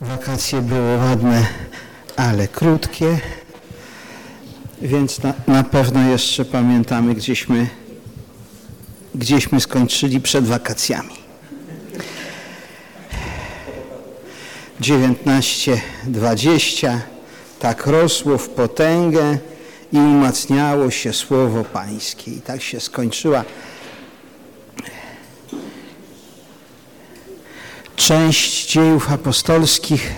Wakacje były ładne, ale krótkie, więc na, na pewno jeszcze pamiętamy, gdzieśmy, gdzieśmy skończyli przed wakacjami. 19-20 tak rosło w potęgę i umacniało się słowo Pańskie. I tak się skończyła część dziejów apostolskich,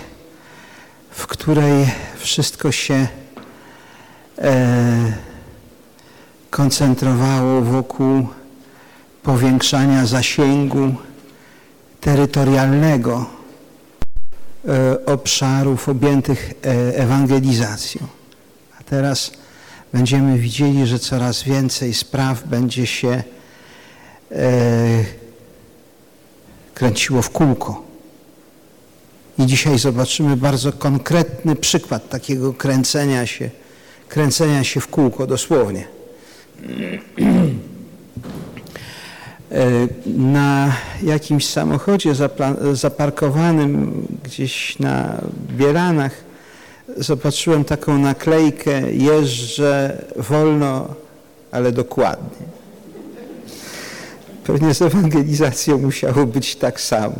w której wszystko się e, koncentrowało wokół powiększania zasięgu terytorialnego e, obszarów objętych e, ewangelizacją. A teraz będziemy widzieli, że coraz więcej spraw będzie się kręciło w kółko. I dzisiaj zobaczymy bardzo konkretny przykład takiego kręcenia się, kręcenia się w kółko dosłownie. Na jakimś samochodzie zaparkowanym gdzieś na Bielanach zobaczyłem taką naklejkę jeżdżę wolno, ale dokładnie. Pewnie z ewangelizacją musiało być tak samo.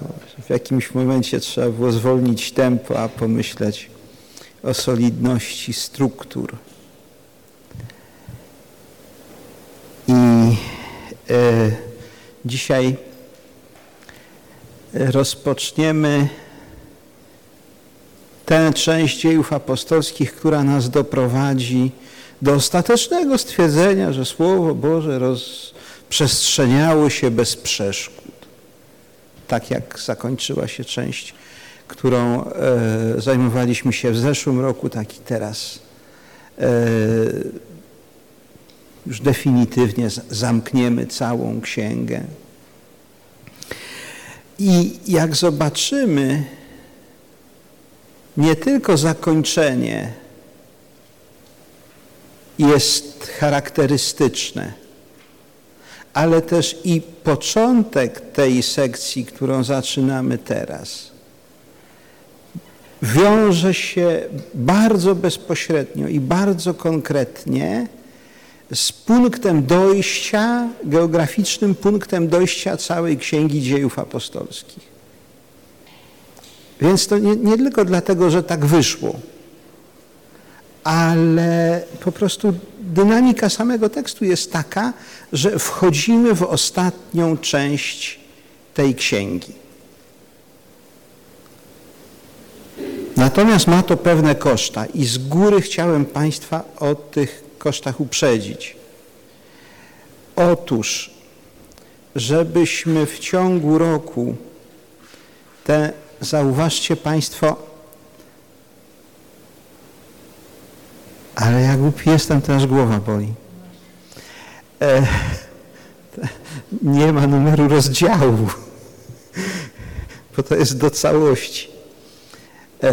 W jakimś momencie trzeba było zwolnić tempo, a pomyśleć o solidności struktur. I e, dzisiaj rozpoczniemy tę część dziejów apostolskich, która nas doprowadzi do ostatecznego stwierdzenia, że Słowo Boże roz, przestrzeniało się bez przeszkód. Tak jak zakończyła się część, którą e, zajmowaliśmy się w zeszłym roku, tak i teraz e, już definitywnie zamkniemy całą księgę. I jak zobaczymy, nie tylko zakończenie jest charakterystyczne, ale też i początek tej sekcji, którą zaczynamy teraz, wiąże się bardzo bezpośrednio i bardzo konkretnie z punktem dojścia, geograficznym punktem dojścia całej Księgi Dziejów Apostolskich. Więc to nie, nie tylko dlatego, że tak wyszło, ale po prostu dynamika samego tekstu jest taka, że wchodzimy w ostatnią część tej księgi. Natomiast ma to pewne koszta i z góry chciałem Państwa o tych kosztach uprzedzić. Otóż, żebyśmy w ciągu roku te, zauważcie Państwo, Ale ja głupi jestem, aż głowa boli. E, nie ma numeru rozdziału, bo to jest do całości. E,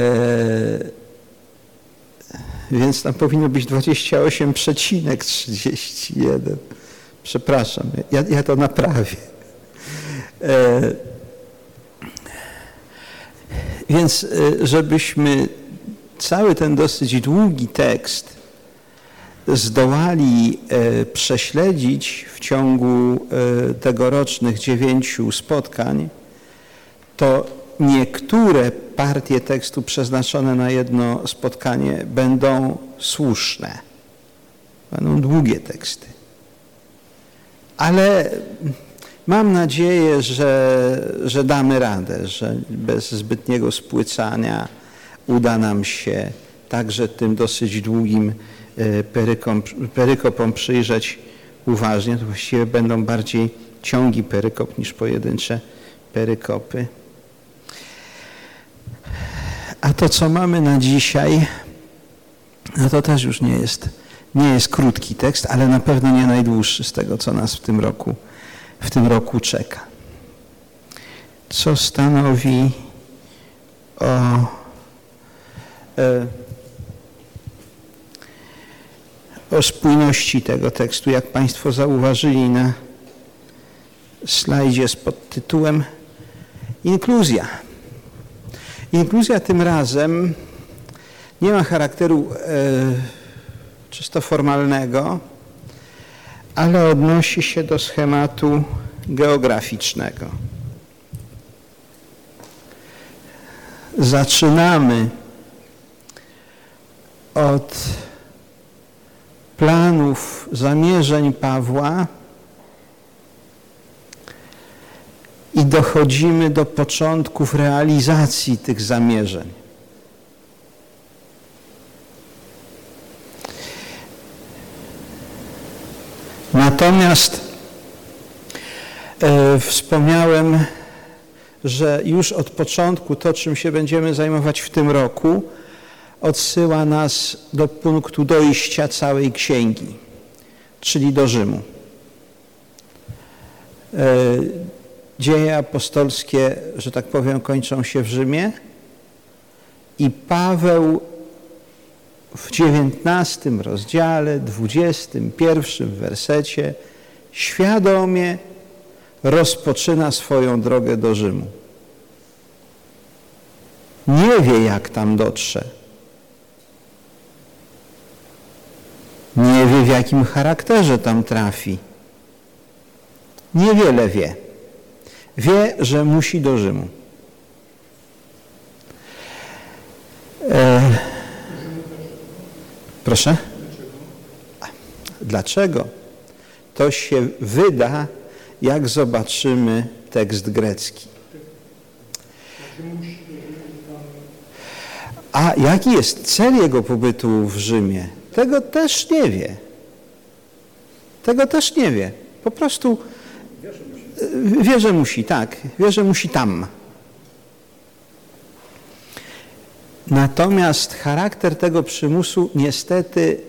więc tam powinno być 28,31. Przepraszam, ja, ja to naprawię. E, więc e, żebyśmy cały ten dosyć długi tekst zdołali e, prześledzić w ciągu e, tegorocznych dziewięciu spotkań, to niektóre partie tekstu przeznaczone na jedno spotkanie będą słuszne. Będą długie teksty. Ale mam nadzieję, że, że damy radę, że bez zbytniego spłycania uda nam się także tym dosyć długim perykom, perykopom przyjrzeć uważnie. To właściwie będą bardziej ciągi perykop niż pojedyncze perykopy. A to, co mamy na dzisiaj, no to też już nie jest, nie jest krótki tekst, ale na pewno nie najdłuższy z tego, co nas w tym roku, w tym roku czeka. Co stanowi o E, o spójności tego tekstu, jak Państwo zauważyli na slajdzie z podtytułem Inkluzja. Inkluzja tym razem nie ma charakteru e, czysto formalnego, ale odnosi się do schematu geograficznego. Zaczynamy od planów, zamierzeń Pawła i dochodzimy do początków realizacji tych zamierzeń. Natomiast e, wspomniałem, że już od początku to, czym się będziemy zajmować w tym roku, odsyła nas do punktu dojścia całej księgi, czyli do Rzymu. E, dzieje apostolskie, że tak powiem, kończą się w Rzymie i Paweł w dziewiętnastym rozdziale, dwudziestym pierwszym wersecie świadomie rozpoczyna swoją drogę do Rzymu. Nie wie, jak tam dotrze. Nie wie, w jakim charakterze tam trafi. Niewiele wie. Wie, że musi do Rzymu. E... Proszę? Dlaczego? To się wyda, jak zobaczymy tekst grecki. A jaki jest cel jego pobytu w Rzymie? Tego też nie wie. Tego też nie wie. Po prostu wie, że musi, tak. Wie, że musi tam. Natomiast charakter tego przymusu niestety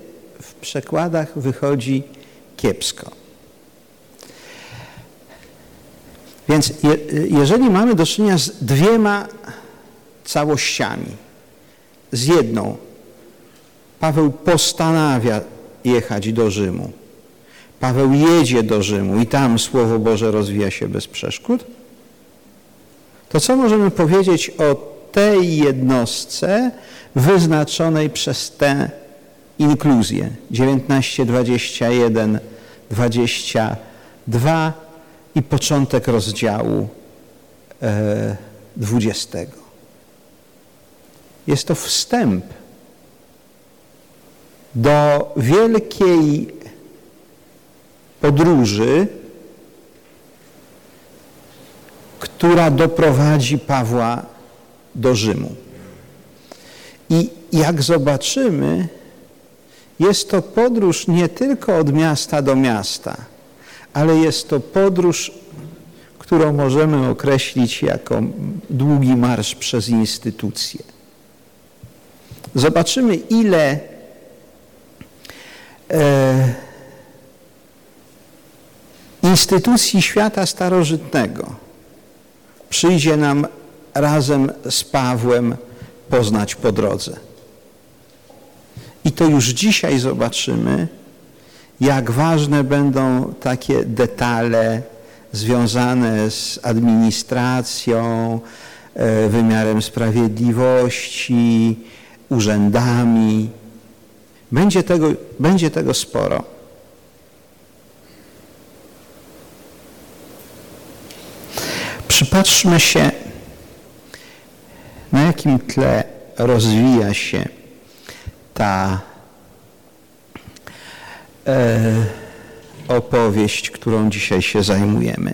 w przekładach wychodzi kiepsko. Więc je, jeżeli mamy do czynienia z dwiema całościami, z jedną, Paweł postanawia jechać do Rzymu. Paweł jedzie do Rzymu i tam Słowo Boże rozwija się bez przeszkód. To co możemy powiedzieć o tej jednostce wyznaczonej przez tę inkluzję 19, 21, 22 i początek rozdziału e, 20. Jest to wstęp do wielkiej podróży, która doprowadzi Pawła do Rzymu. I jak zobaczymy, jest to podróż nie tylko od miasta do miasta, ale jest to podróż, którą możemy określić jako długi marsz przez instytucje. Zobaczymy, ile instytucji świata starożytnego przyjdzie nam razem z Pawłem poznać po drodze. I to już dzisiaj zobaczymy, jak ważne będą takie detale związane z administracją, e, wymiarem sprawiedliwości, urzędami. Będzie tego, będzie tego sporo. Przypatrzmy się na jakim tle rozwija się ta e, opowieść, którą dzisiaj się zajmujemy.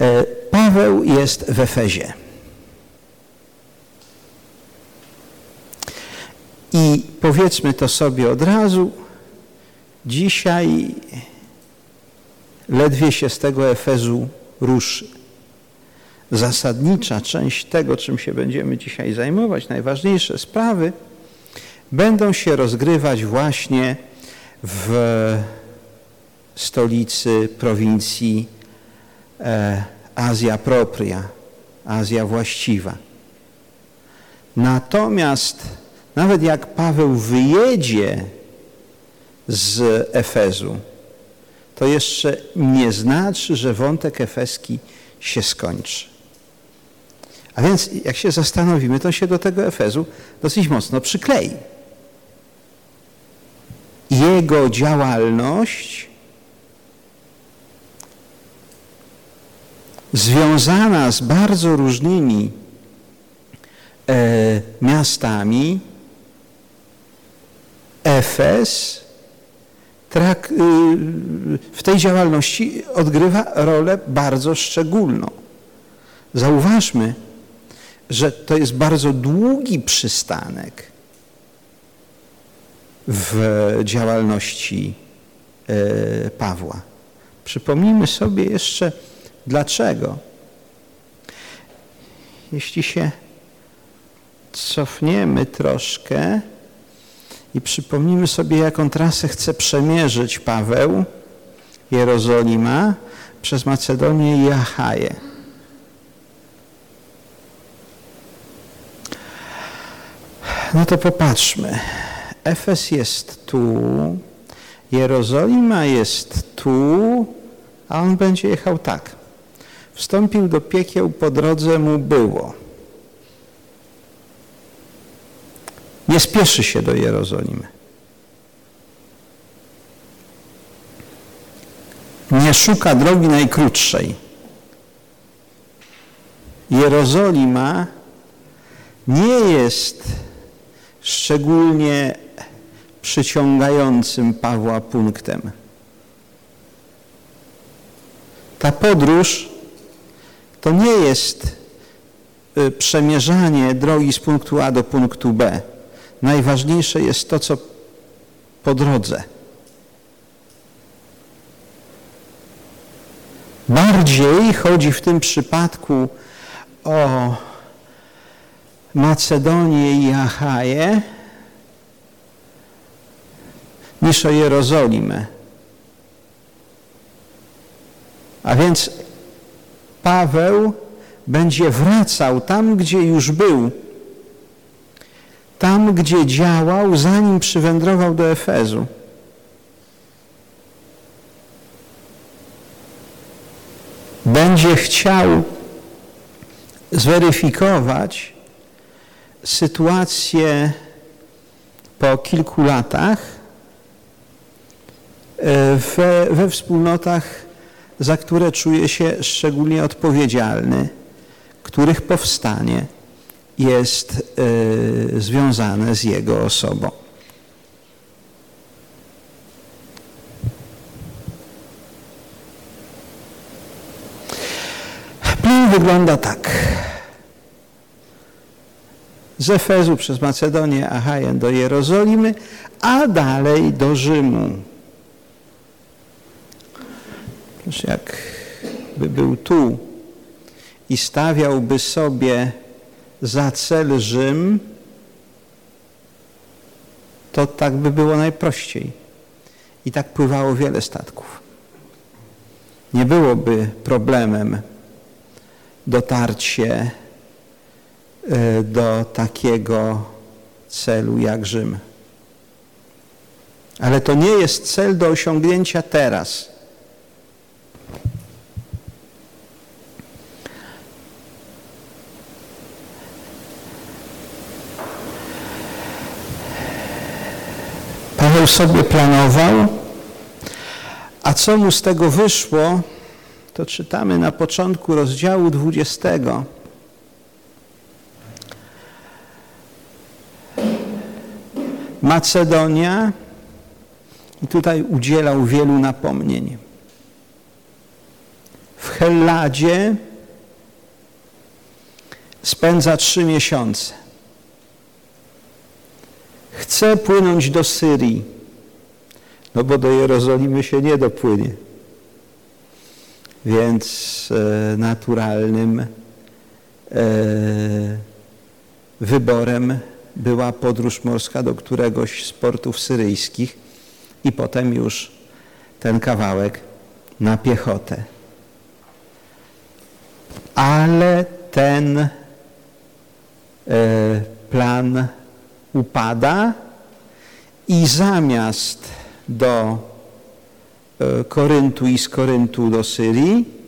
E, Paweł jest w Efezie. I powiedzmy to sobie od razu, dzisiaj ledwie się z tego Efezu ruszy zasadnicza część tego, czym się będziemy dzisiaj zajmować, najważniejsze sprawy, będą się rozgrywać właśnie w stolicy prowincji e, Azja Propria, Azja Właściwa. Natomiast nawet jak Paweł wyjedzie z Efezu, to jeszcze nie znaczy, że wątek efeski się skończy A więc jak się zastanowimy, to się do tego Efezu dosyć mocno przyklei. Jego działalność związana z bardzo różnymi e, miastami, Efes y, w tej działalności odgrywa rolę bardzo szczególną. Zauważmy, że to jest bardzo długi przystanek w działalności e, Pawła. Przypomnijmy sobie jeszcze dlaczego. Jeśli się cofniemy troszkę i przypomnimy sobie, jaką trasę chce przemierzyć Paweł, Jerozolima, przez Macedonię i Achaję. No to popatrzmy. Efes jest tu, Jerozolima jest tu, a on będzie jechał tak. Wstąpił do piekieł, po drodze mu było. Nie spieszy się do Jerozolimy. Nie szuka drogi najkrótszej. Jerozolima nie jest szczególnie przyciągającym Pawła punktem. Ta podróż to nie jest y, przemierzanie drogi z punktu A do punktu B. Najważniejsze jest to, co po drodze. Bardziej chodzi w tym przypadku o Macedonię i Achaję niż o Jerozolimę. A więc Paweł będzie wracał tam, gdzie już był, tam, gdzie działał, zanim przywędrował do Efezu. Będzie chciał zweryfikować sytuację po kilku latach e, we, we wspólnotach za które czuje się szczególnie odpowiedzialny, których powstanie jest y, związane z jego osobą. Plan wygląda tak. Z Efezu przez Macedonię, Achaję do Jerozolimy, a dalej do Rzymu. Jakby był tu i stawiałby sobie za cel Rzym, to tak by było najprościej. I tak pływało wiele statków. Nie byłoby problemem dotarcie do takiego celu jak Rzym. Ale to nie jest cel do osiągnięcia teraz. Sobie planował, a co mu z tego wyszło, to czytamy na początku rozdziału 20. Macedonia i tutaj udzielał wielu napomnień. W Helladzie spędza trzy miesiące chce płynąć do Syrii, no bo do Jerozolimy się nie dopłynie. Więc e, naturalnym e, wyborem była podróż morska do któregoś z portów syryjskich i potem już ten kawałek na piechotę. Ale ten e, plan upada i zamiast do e, Koryntu i z Koryntu do Syrii,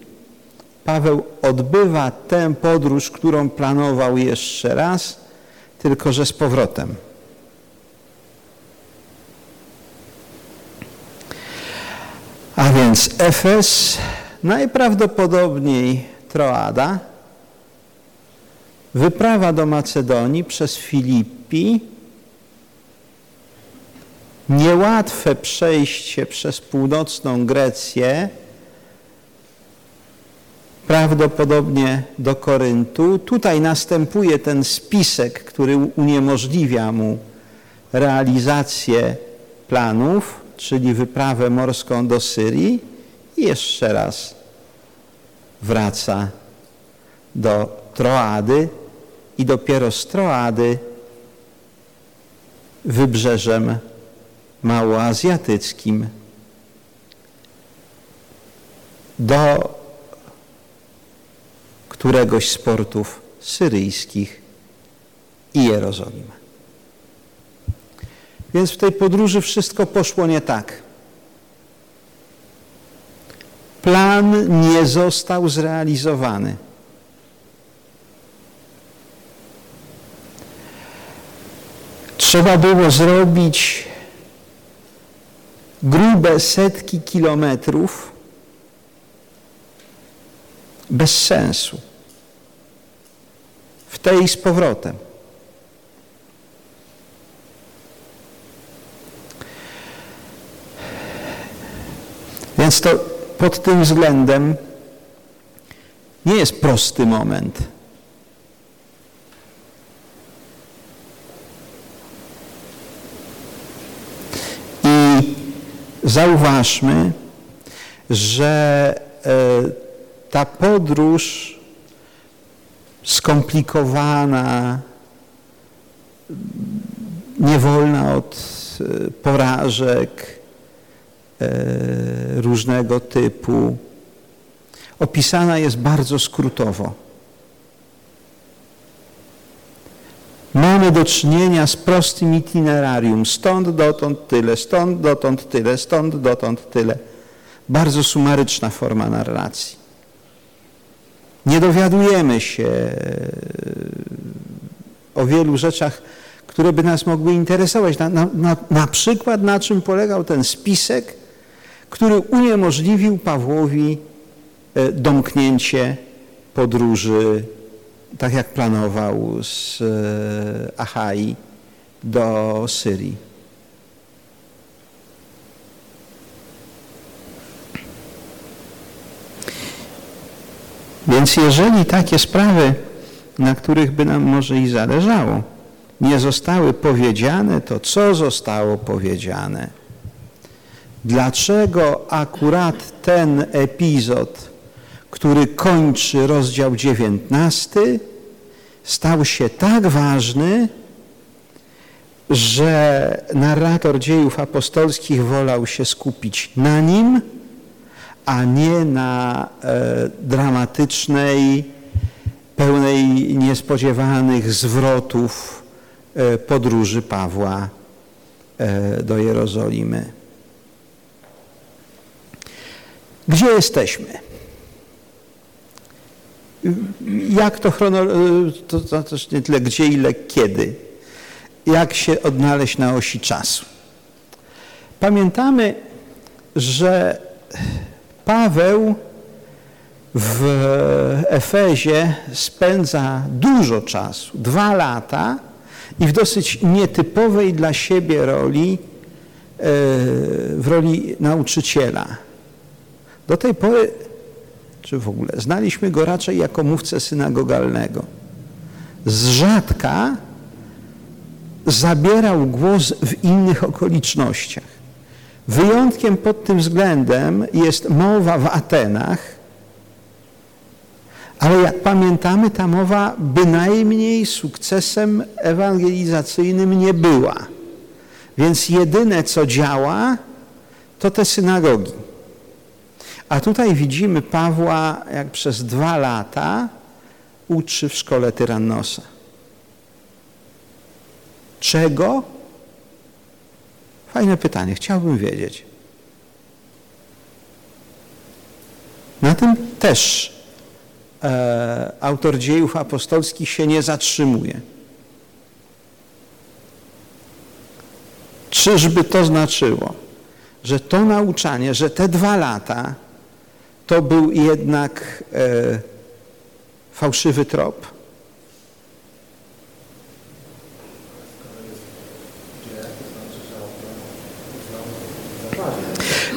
Paweł odbywa tę podróż, którą planował jeszcze raz, tylko że z powrotem. A więc Efes, najprawdopodobniej Troada, wyprawa do Macedonii przez Filipi, niełatwe przejście przez północną Grecję, prawdopodobnie do Koryntu. Tutaj następuje ten spisek, który uniemożliwia mu realizację planów, czyli wyprawę morską do Syrii i jeszcze raz wraca do Troady i dopiero z Troady wybrzeżem małoazjatyckim do któregoś z portów syryjskich i Jerozolimy. Więc w tej podróży wszystko poszło nie tak. Plan nie został zrealizowany. Trzeba było zrobić grube setki kilometrów bez sensu. W tej z powrotem. Więc to pod tym względem nie jest prosty moment. I zauważmy, że e, ta podróż skomplikowana, niewolna od e, porażek e, różnego typu, opisana jest bardzo skrótowo. Mamy do czynienia z prostym itinerarium, stąd dotąd tyle, stąd dotąd tyle, stąd dotąd tyle. Bardzo sumaryczna forma narracji. Nie dowiadujemy się e, o wielu rzeczach, które by nas mogły interesować. Na, na, na, przykład na czym polegał ten spisek, który uniemożliwił Pawłowi e, domknięcie podróży, tak jak planował z e, Achai do Syrii. Więc jeżeli takie sprawy, na których by nam może i zależało, nie zostały powiedziane, to co zostało powiedziane? Dlaczego akurat ten epizod, który kończy rozdział 19, stał się tak ważny, że narrator dziejów apostolskich wolał się skupić na nim, a nie na e, dramatycznej, pełnej niespodziewanych zwrotów e, podróży Pawła e, do Jerozolimy. Gdzie jesteśmy? Jak to chronologicznie, to, to też nie tyle gdzie, ile kiedy. Jak się odnaleźć na osi czasu. Pamiętamy, że Paweł w Efezie spędza dużo czasu, dwa lata i w dosyć nietypowej dla siebie roli, e, w roli nauczyciela. Do tej pory, czy w ogóle, znaliśmy go raczej jako mówcę synagogalnego. Z rzadka zabierał głos w innych okolicznościach. Wyjątkiem pod tym względem jest mowa w Atenach, ale jak pamiętamy, ta mowa bynajmniej sukcesem ewangelizacyjnym nie była. Więc jedyne, co działa, to te synagogi. A tutaj widzimy Pawła, jak przez dwa lata uczy w szkole Tyrannosa. Czego? Fajne pytanie, chciałbym wiedzieć. Na tym też e, autor dziejów apostolskich się nie zatrzymuje. Czyżby to znaczyło, że to nauczanie, że te dwa lata to był jednak e, fałszywy trop?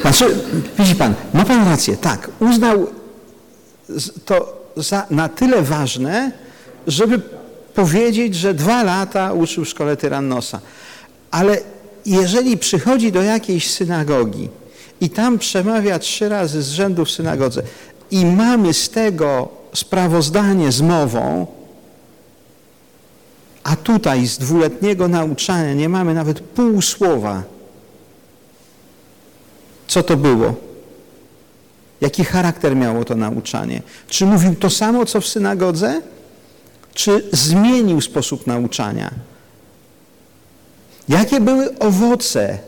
Znaczy, widzi Pan, ma Pan rację, tak, uznał to za na tyle ważne, żeby powiedzieć, że dwa lata uczył w szkole Tyrannosa. Ale jeżeli przychodzi do jakiejś synagogi i tam przemawia trzy razy z rzędu w synagodze i mamy z tego sprawozdanie z mową, a tutaj z dwuletniego nauczania nie mamy nawet pół słowa, co to było? Jaki charakter miało to nauczanie? Czy mówił to samo, co w synagodze? Czy zmienił sposób nauczania? Jakie były owoce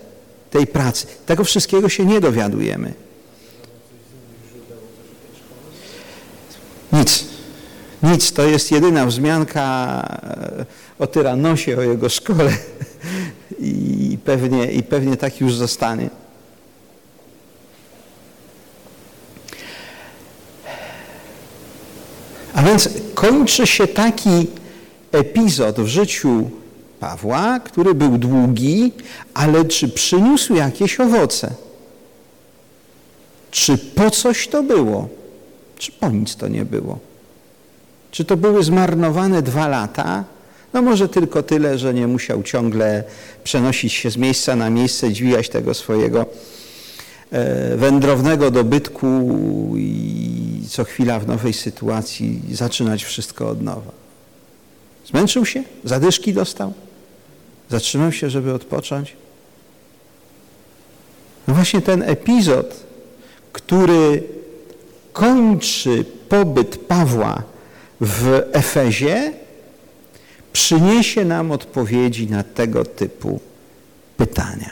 tej pracy? Tego wszystkiego się nie dowiadujemy. Nic. Nic. To jest jedyna wzmianka e, o Tyranosie, o jego szkole i pewnie, i pewnie tak już zostanie. A więc kończy się taki epizod w życiu Pawła, który był długi, ale czy przyniósł jakieś owoce? Czy po coś to było? Czy po nic to nie było? Czy to były zmarnowane dwa lata? No może tylko tyle, że nie musiał ciągle przenosić się z miejsca na miejsce, dźwigać tego swojego e, wędrownego dobytku i co chwila w nowej sytuacji zaczynać wszystko od nowa. Zmęczył się? Zadyszki dostał? Zatrzymał się, żeby odpocząć? No właśnie ten epizod, który kończy pobyt Pawła w Efezie, przyniesie nam odpowiedzi na tego typu pytania.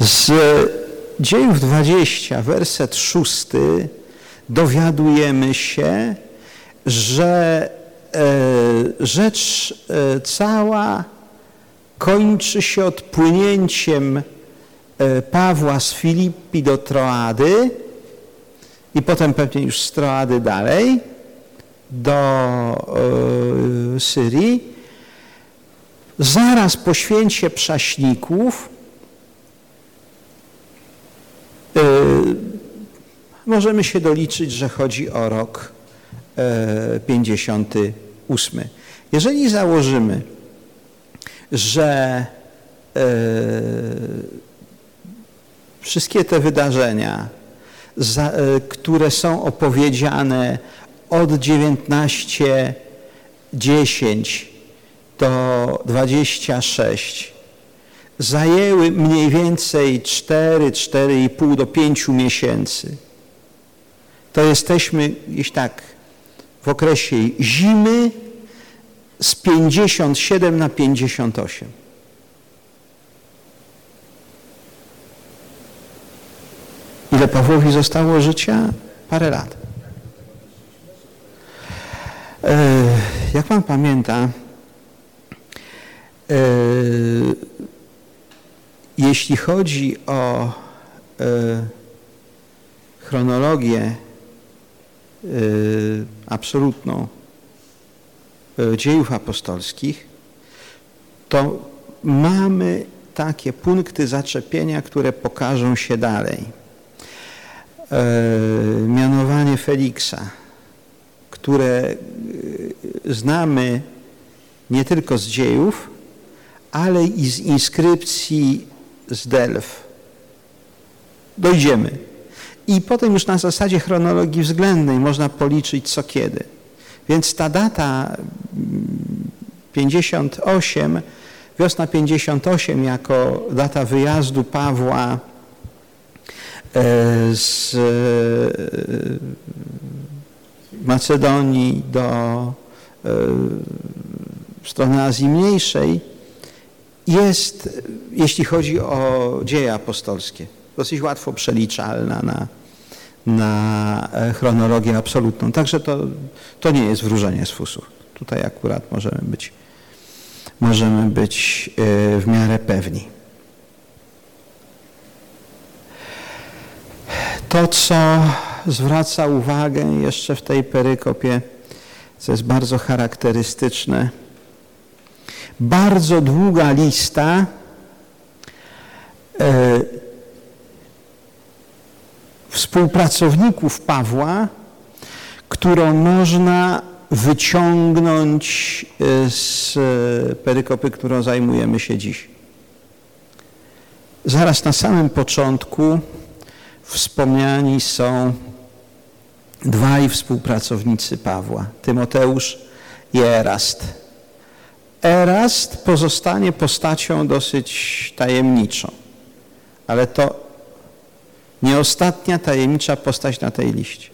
Z dziejów 20, werset 6 dowiadujemy się, że e, rzecz e, cała kończy się odpłynięciem e, Pawła z Filipi do Troady i potem pewnie już z Troady dalej do Syrii. Zaraz po święcie prześników możemy się doliczyć, że chodzi o rok 58. Jeżeli założymy, że e, wszystkie te wydarzenia, e, które są opowiedziane od 19.10 do 26, zajęły mniej więcej 4, 4,5 do 5 miesięcy, to jesteśmy gdzieś tak w okresie zimy z 57 na 58. Ile Pawłowi zostało życia? Parę lat. E, jak pan pamięta, e, jeśli chodzi o e, chronologię absolutną y, dziejów apostolskich, to mamy takie punkty zaczepienia, które pokażą się dalej. Y, mianowanie Feliksa, które znamy nie tylko z dziejów, ale i z inskrypcji z Delf. Dojdziemy i potem już na zasadzie chronologii względnej można policzyć co kiedy. Więc ta data 58, mm, wiosna 58 jako data wyjazdu Pawła e, z e, Macedonii do e, strony Azji Mniejszej jest, jeśli chodzi o dzieje apostolskie, dosyć łatwo przeliczalna na, na e, chronologię absolutną. Także to, to nie jest wróżenie z fusów. Tutaj akurat możemy być, możemy być e, w miarę pewni. To, co zwraca uwagę jeszcze w tej perykopie, co jest bardzo charakterystyczne, bardzo długa lista e, współpracowników Pawła, którą można wyciągnąć e, z perykopy, którą zajmujemy się dziś. Zaraz na samym początku wspomniani są dwaj współpracownicy Pawła, Tymoteusz i Erast. Erast pozostanie postacią dosyć tajemniczą, ale to nie ostatnia tajemnicza postać na tej liście.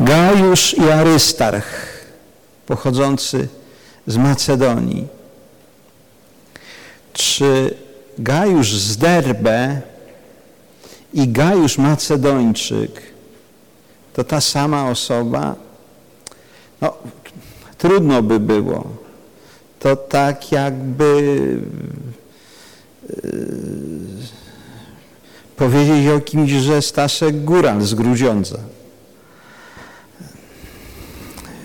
Gajusz i Arystarch, pochodzący z Macedonii. Czy Gajusz z Derbe i Gajusz Macedończyk to ta sama osoba? No, trudno by było. To tak jakby powiedzieć o kimś, że Staszek Góral z Grudziądza.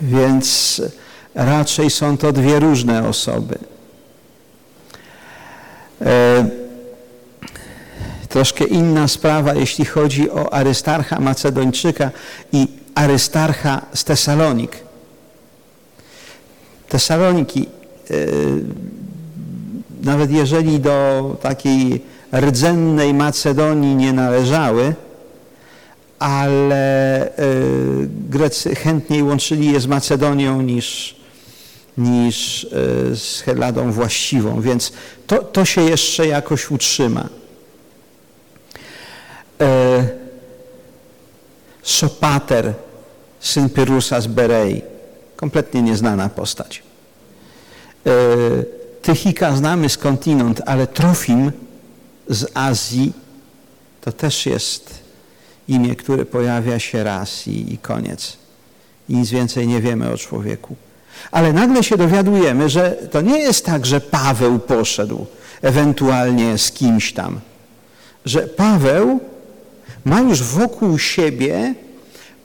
Więc raczej są to dwie różne osoby. E, troszkę inna sprawa, jeśli chodzi o Arystarcha Macedończyka i Arystarcha z Tesalonik. Tesaloniki, e, nawet jeżeli do takiej rdzennej Macedonii nie należały, ale e, Grecy chętniej łączyli je z Macedonią niż, niż e, z Helladą właściwą, więc to, to się jeszcze jakoś utrzyma. E, Sopater, syn Pyrusa z Berei, kompletnie nieznana postać. Tychika znamy skądinąd, ale Trofim z Azji to też jest imię, które pojawia się raz i, i koniec. I nic więcej nie wiemy o człowieku. Ale nagle się dowiadujemy, że to nie jest tak, że Paweł poszedł ewentualnie z kimś tam. Że Paweł ma już wokół siebie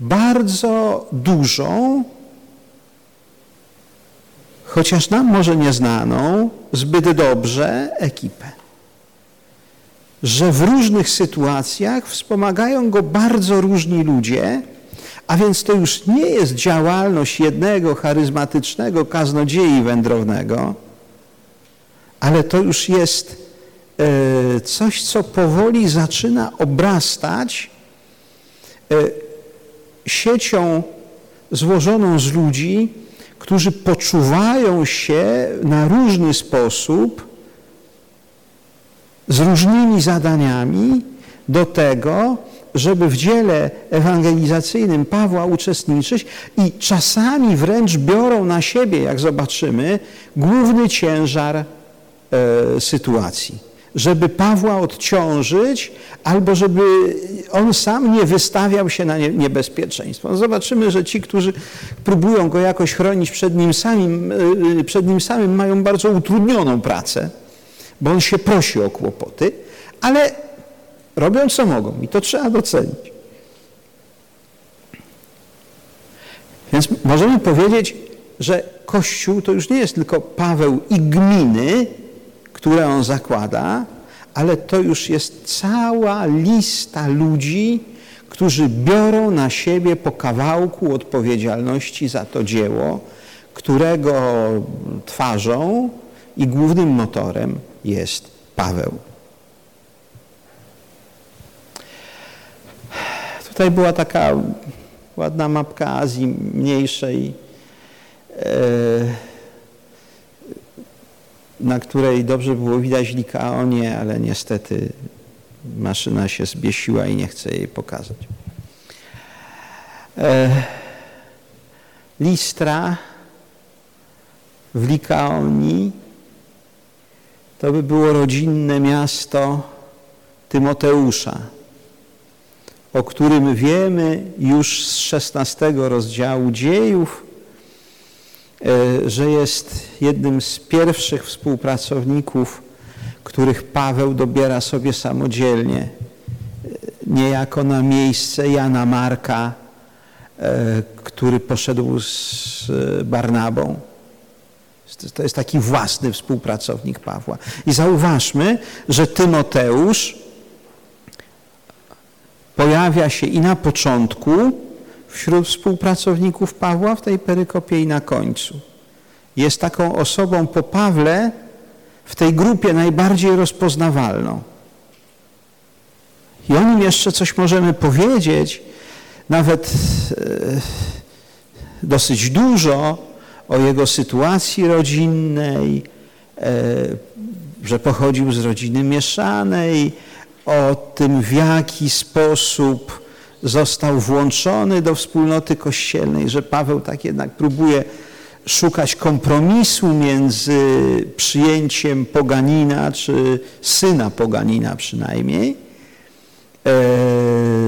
bardzo dużą, chociaż nam może nieznaną, zbyt dobrze ekipę. Że w różnych sytuacjach wspomagają go bardzo różni ludzie, a więc to już nie jest działalność jednego charyzmatycznego kaznodziei wędrownego, ale to już jest e, coś, co powoli zaczyna obrastać e, siecią złożoną z ludzi, którzy poczuwają się na różny sposób z różnymi zadaniami do tego, żeby w dziele ewangelizacyjnym Pawła uczestniczyć i czasami wręcz biorą na siebie, jak zobaczymy, główny ciężar e, sytuacji. Żeby Pawła odciążyć, albo żeby on sam nie wystawiał się na niebezpieczeństwo. No zobaczymy, że ci, którzy próbują go jakoś chronić przed nim samym, e, przed nim samym mają bardzo utrudnioną pracę bo on się prosi o kłopoty, ale robią co mogą i to trzeba docenić. Więc możemy powiedzieć, że Kościół to już nie jest tylko Paweł i gminy, które on zakłada, ale to już jest cała lista ludzi, którzy biorą na siebie po kawałku odpowiedzialności za to dzieło, którego twarzą i głównym motorem jest Paweł. Tutaj była taka ładna mapka Azji mniejszej, e, na której dobrze było widać Likaonię, ale niestety maszyna się zbiesiła i nie chce jej pokazać. E, Listra w Likaonii to by było rodzinne miasto Tymoteusza, o którym wiemy już z szesnastego rozdziału dziejów, że jest jednym z pierwszych współpracowników, których Paweł dobiera sobie samodzielnie, e, niejako na miejsce Jana Marka, e, który poszedł z Barnabą. To jest taki własny współpracownik Pawła. I zauważmy, że Tymoteusz pojawia się i na początku wśród współpracowników Pawła w tej perykopie i na końcu. Jest taką osobą po Pawle w tej grupie najbardziej rozpoznawalną. I o nim jeszcze coś możemy powiedzieć, nawet e, dosyć dużo o jego sytuacji rodzinnej, e, że pochodził z rodziny mieszanej, o tym, w jaki sposób został włączony do wspólnoty kościelnej, że Paweł tak jednak próbuje szukać kompromisu między przyjęciem poganina, czy syna poganina przynajmniej, e,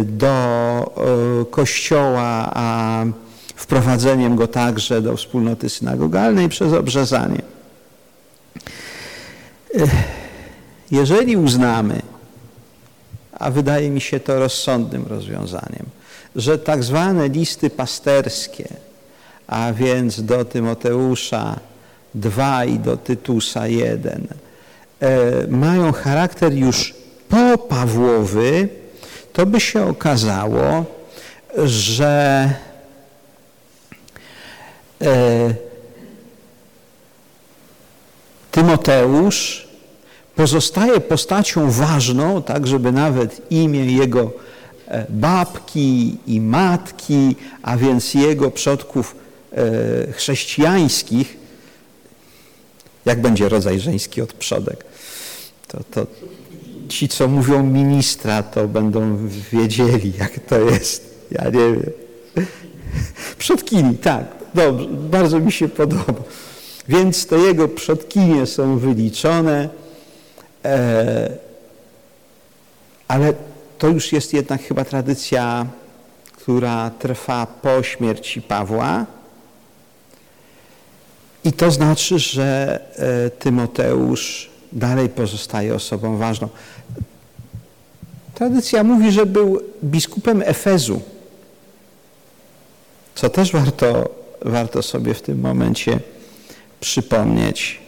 do e, kościoła, a wprowadzeniem go także do wspólnoty synagogalnej przez obrzezanie. E, jeżeli uznamy, a wydaje mi się to rozsądnym rozwiązaniem, że tak zwane listy pasterskie, a więc do Tymoteusza 2 i do Tytusa 1, e, mają charakter już popawłowy, to by się okazało, że e, Tymoteusz pozostaje postacią ważną, tak żeby nawet imię jego e, babki i matki, a więc jego przodków e, chrześcijańskich, jak będzie rodzaj żeński od przodek, to, to ci, co mówią ministra, to będą wiedzieli, jak to jest. Ja nie wiem. Przodkini, tak, dobrze, bardzo mi się podoba. Więc to jego przodkinie są wyliczone. E, ale to już jest jednak chyba tradycja, która trwa po śmierci Pawła. I to znaczy, że e, Tymoteusz dalej pozostaje osobą ważną. Tradycja mówi, że był biskupem Efezu, co też warto, warto sobie w tym momencie przypomnieć.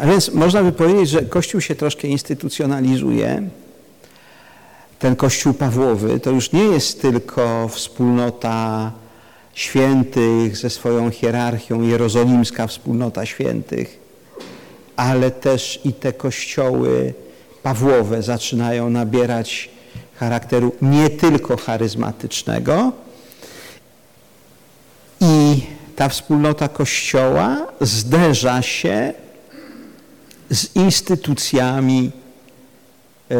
A więc można by powiedzieć, że Kościół się troszkę instytucjonalizuje. Ten Kościół Pawłowy to już nie jest tylko wspólnota świętych ze swoją hierarchią, jerozolimska wspólnota świętych, ale też i te kościoły Pawłowe zaczynają nabierać charakteru nie tylko charyzmatycznego i ta wspólnota Kościoła zderza się z instytucjami e,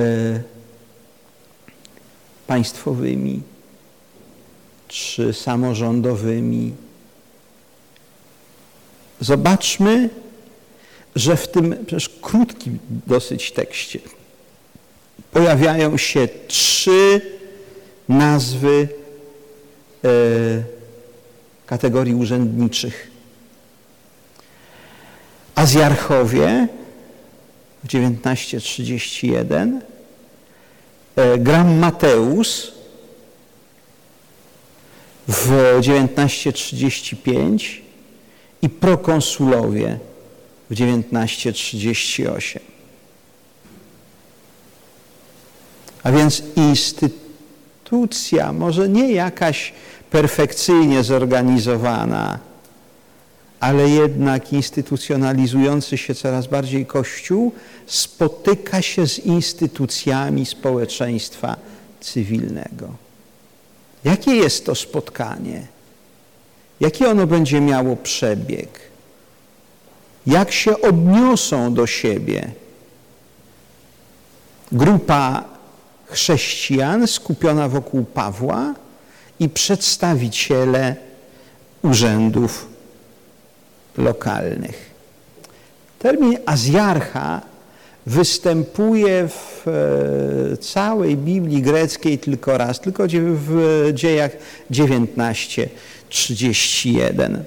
państwowymi czy samorządowymi. Zobaczmy, że w tym przecież krótkim dosyć tekście pojawiają się trzy nazwy e, kategorii urzędniczych. Azjarchowie, 1931, e, Gram Mateus w 1935 i prokonsulowie w 1938. A więc instytucja, może nie jakaś perfekcyjnie zorganizowana, ale jednak instytucjonalizujący się coraz bardziej Kościół spotyka się z instytucjami społeczeństwa cywilnego. Jakie jest to spotkanie? Jaki ono będzie miało przebieg? Jak się odniosą do siebie? Grupa chrześcijan skupiona wokół Pawła i przedstawiciele urzędów lokalnych. Termin azjarcha występuje w e, całej Biblii greckiej tylko raz, tylko w dziejach 19:31.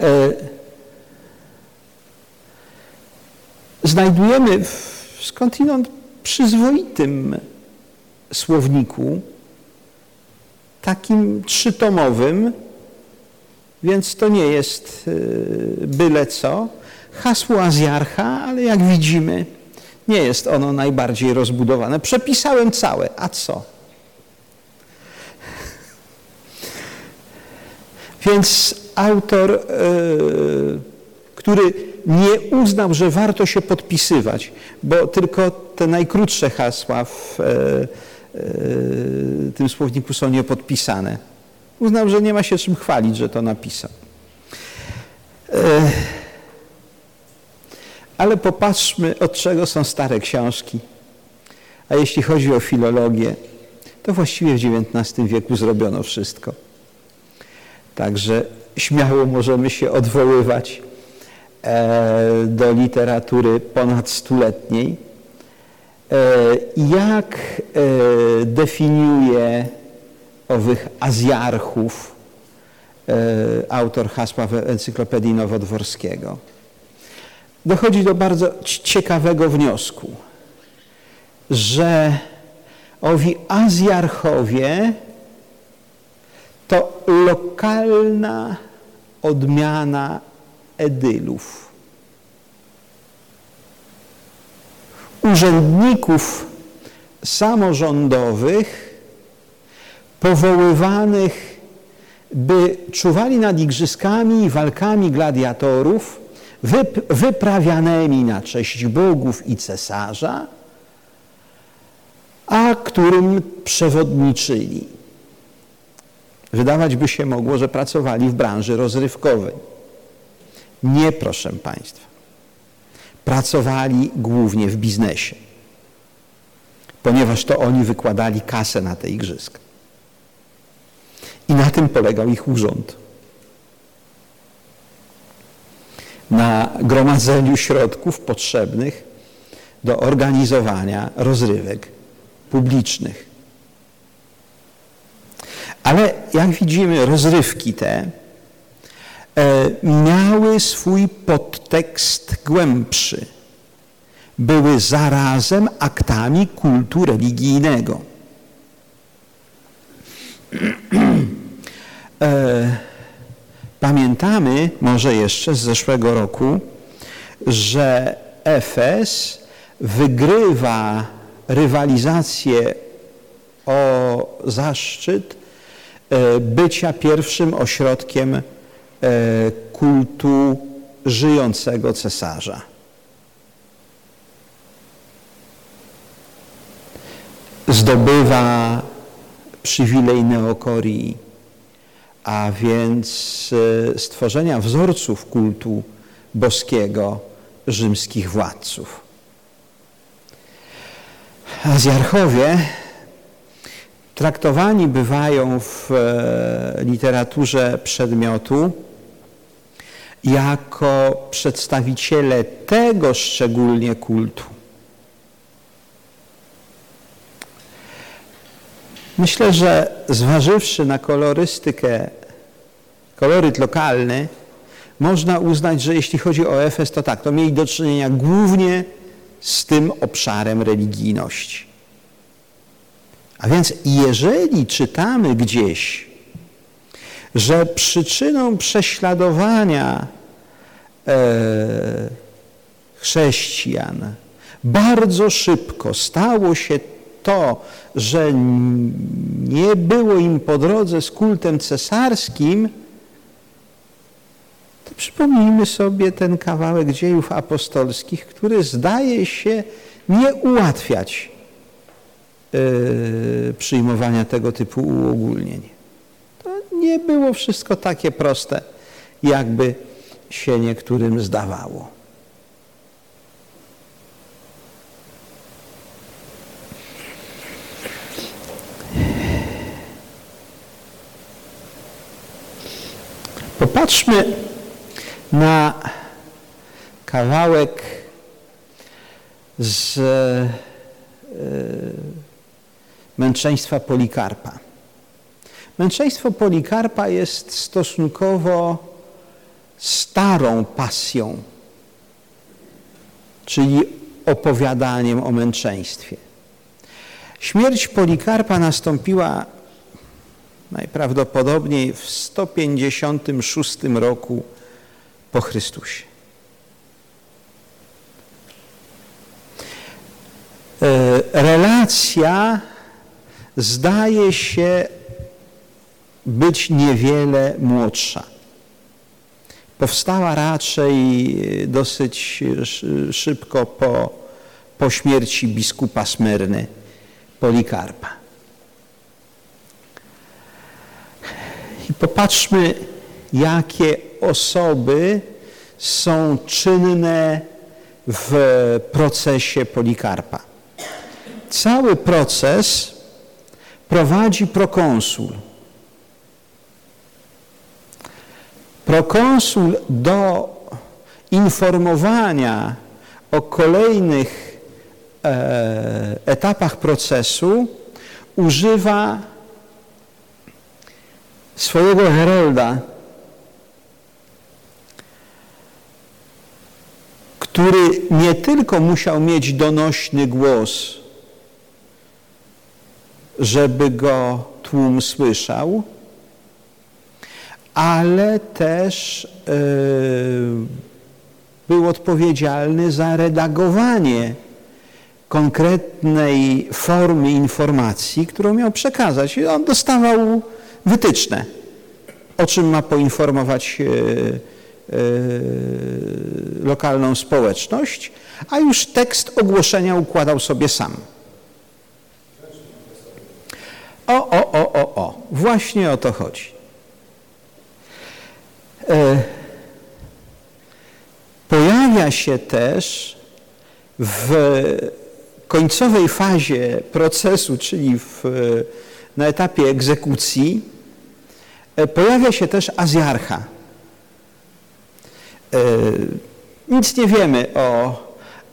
E, znajdujemy w skądinąd przyzwoitym słowniku, takim trzytomowym, więc to nie jest e, byle co, hasło Azjarcha, ale jak widzimy, nie jest ono najbardziej rozbudowane. Przepisałem całe, a co? Więc autor, e, który nie uznał, że warto się podpisywać, bo tylko te najkrótsze hasła w e, tym słowniku są niepodpisane. Uznał, że nie ma się czym chwalić, że to napisał. Ale popatrzmy, od czego są stare książki. A jeśli chodzi o filologię, to właściwie w XIX wieku zrobiono wszystko. Także śmiało możemy się odwoływać e, do literatury ponad stuletniej. E, jak e, definiuje owych azjarchów autor hasła Encyklopedii Nowodworskiego? dochodzi do bardzo ciekawego wniosku, że owi azjarchowie to lokalna odmiana edylów. Urzędników samorządowych powoływanych, by czuwali nad igrzyskami i walkami gladiatorów, wyprawianymi na cześć bogów i cesarza, a którym przewodniczyli. Wydawać by się mogło, że pracowali w branży rozrywkowej. Nie, proszę Państwa. Pracowali głównie w biznesie, ponieważ to oni wykładali kasę na te igrzyska. I na tym polegał ich urząd. na gromadzeniu środków potrzebnych do organizowania rozrywek publicznych. Ale jak widzimy, rozrywki te e, miały swój podtekst głębszy. Były zarazem aktami kultu religijnego. e, Pamiętamy może jeszcze z zeszłego roku, że Efes wygrywa rywalizację o zaszczyt e, bycia pierwszym ośrodkiem e, kultu żyjącego cesarza. Zdobywa przywilej neokorii a więc e, stworzenia wzorców kultu boskiego rzymskich władców. Azjarchowie traktowani bywają w e, literaturze przedmiotu jako przedstawiciele tego szczególnie kultu. Myślę, że zważywszy na kolorystykę, koloryt lokalny, można uznać, że jeśli chodzi o Efes, to tak, to mieli do czynienia głównie z tym obszarem religijności. A więc jeżeli czytamy gdzieś, że przyczyną prześladowania e, chrześcijan bardzo szybko stało się to, że nie było im po drodze z kultem cesarskim, to przypomnijmy sobie ten kawałek dziejów apostolskich, który zdaje się nie ułatwiać yy, przyjmowania tego typu uogólnień. To nie było wszystko takie proste, jakby się niektórym zdawało. Popatrzmy na kawałek z e, męczeństwa Polikarpa. Męczeństwo Polikarpa jest stosunkowo starą pasją, czyli opowiadaniem o męczeństwie. Śmierć Polikarpa nastąpiła najprawdopodobniej w 156 roku po Chrystusie. E, relacja zdaje się być niewiele młodsza. Powstała raczej dosyć szybko po, po śmierci biskupa Smyrny, Polikarpa. I popatrzmy, jakie osoby są czynne w procesie Polikarpa. Cały proces prowadzi prokonsul. Prokonsul do informowania o kolejnych e, etapach procesu używa swojego herolda, który nie tylko musiał mieć donośny głos, żeby go tłum słyszał, ale też yy, był odpowiedzialny za redagowanie konkretnej formy informacji, którą miał przekazać. I on dostawał wytyczne, o czym ma poinformować yy, yy, lokalną społeczność, a już tekst ogłoszenia układał sobie sam. O, o, o, o, o. Właśnie o to chodzi. E, pojawia się też w końcowej fazie procesu, czyli w, na etapie egzekucji, e, pojawia się też azjarcha. E, nic nie wiemy o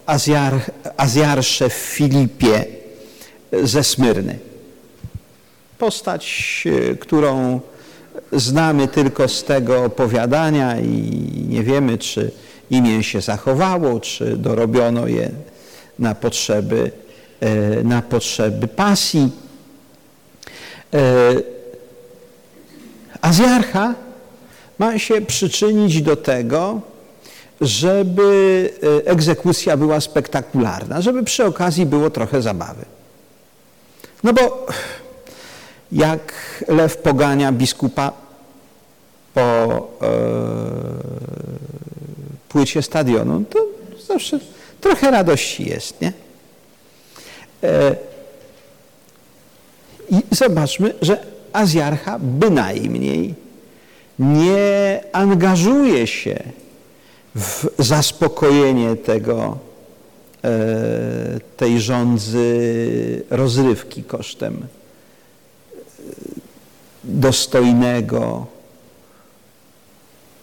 azjar, azjarsze Filipie ze Smyrny. Postać, którą znamy tylko z tego opowiadania i nie wiemy, czy imię się zachowało, czy dorobiono je na potrzeby, e, na potrzeby pasji. Azjarcha ma się przyczynić do tego, żeby e, egzekucja była spektakularna, żeby przy okazji było trochę zabawy. No bo jak lew pogania biskupa po e, płycie stadionu, to zawsze trochę radości jest, nie? E, I zobaczmy, że Azjarcha bynajmniej nie angażuje się w zaspokojenie tego, e, tej rządzy rozrywki kosztem dostojnego,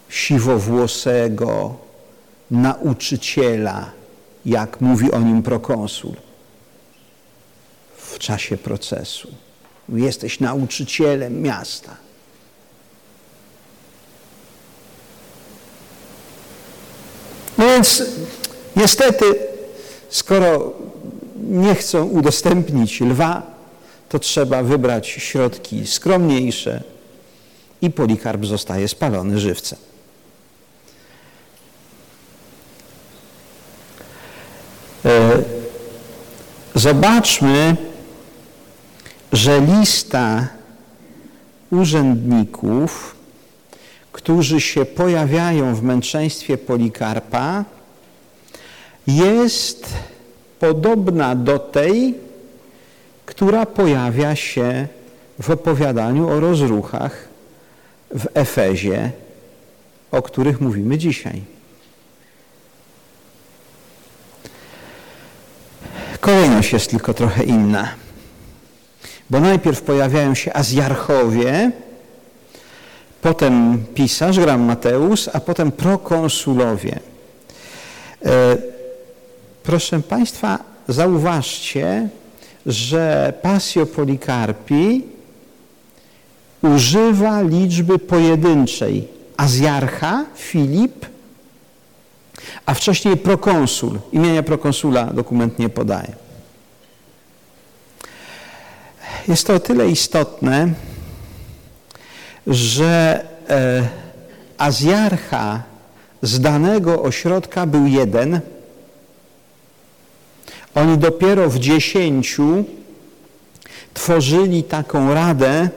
siwowłosego nauczyciela, jak mówi o nim prokonsul w czasie procesu. Jesteś nauczycielem miasta. No więc niestety, skoro nie chcą udostępnić lwa, to trzeba wybrać środki skromniejsze i Polikarp zostaje spalony żywcem. E, zobaczmy, że lista urzędników, którzy się pojawiają w męczeństwie Polikarpa, jest podobna do tej, która pojawia się w opowiadaniu o rozruchach w Efezie, o których mówimy dzisiaj. Kolejność jest tylko trochę inna, bo najpierw pojawiają się Azjarchowie, potem pisarz, gram Mateusz, a potem prokonsulowie. E, proszę Państwa, zauważcie, że Pasio Polikarpi używa liczby pojedynczej. Azjarcha, Filip, a wcześniej prokonsul. Imienia prokonsula dokument nie podaje. Jest to o tyle istotne, że e, azjarcha z danego ośrodka był jeden. Oni dopiero w dziesięciu tworzyli taką radę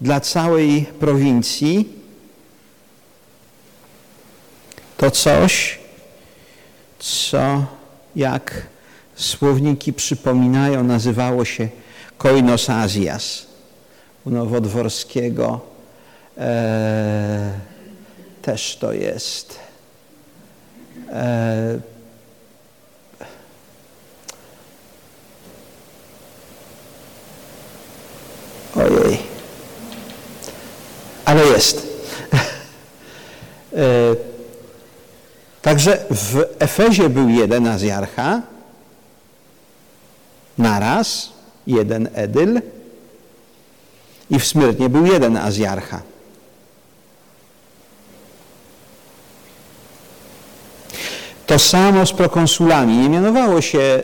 dla całej prowincji. To coś, co jak słowniki przypominają, nazywało się Koinos Azjas u Nowodworskiego e, też to jest. E, ojej. Ale jest. e, także w Efezie był jeden Azjarcha, naraz, jeden Edyl, i w Smyrnie był jeden Azjarcha. To samo z prokonsulami. Nie mianowało się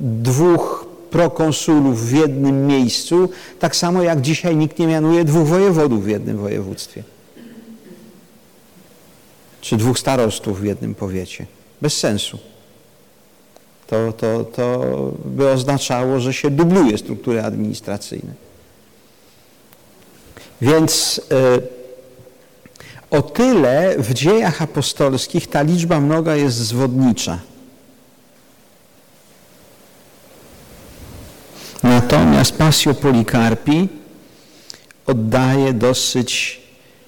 dwóch prokonsulów w jednym miejscu, tak samo jak dzisiaj nikt nie mianuje dwóch wojewodów w jednym województwie. Czy dwóch starostów w jednym powiecie. Bez sensu. To, to, to by oznaczało, że się dubluje struktury administracyjne. Więc y, o tyle w dziejach apostolskich ta liczba mnoga jest zwodnicza. Natomiast Pasio Polikarpi oddaje dosyć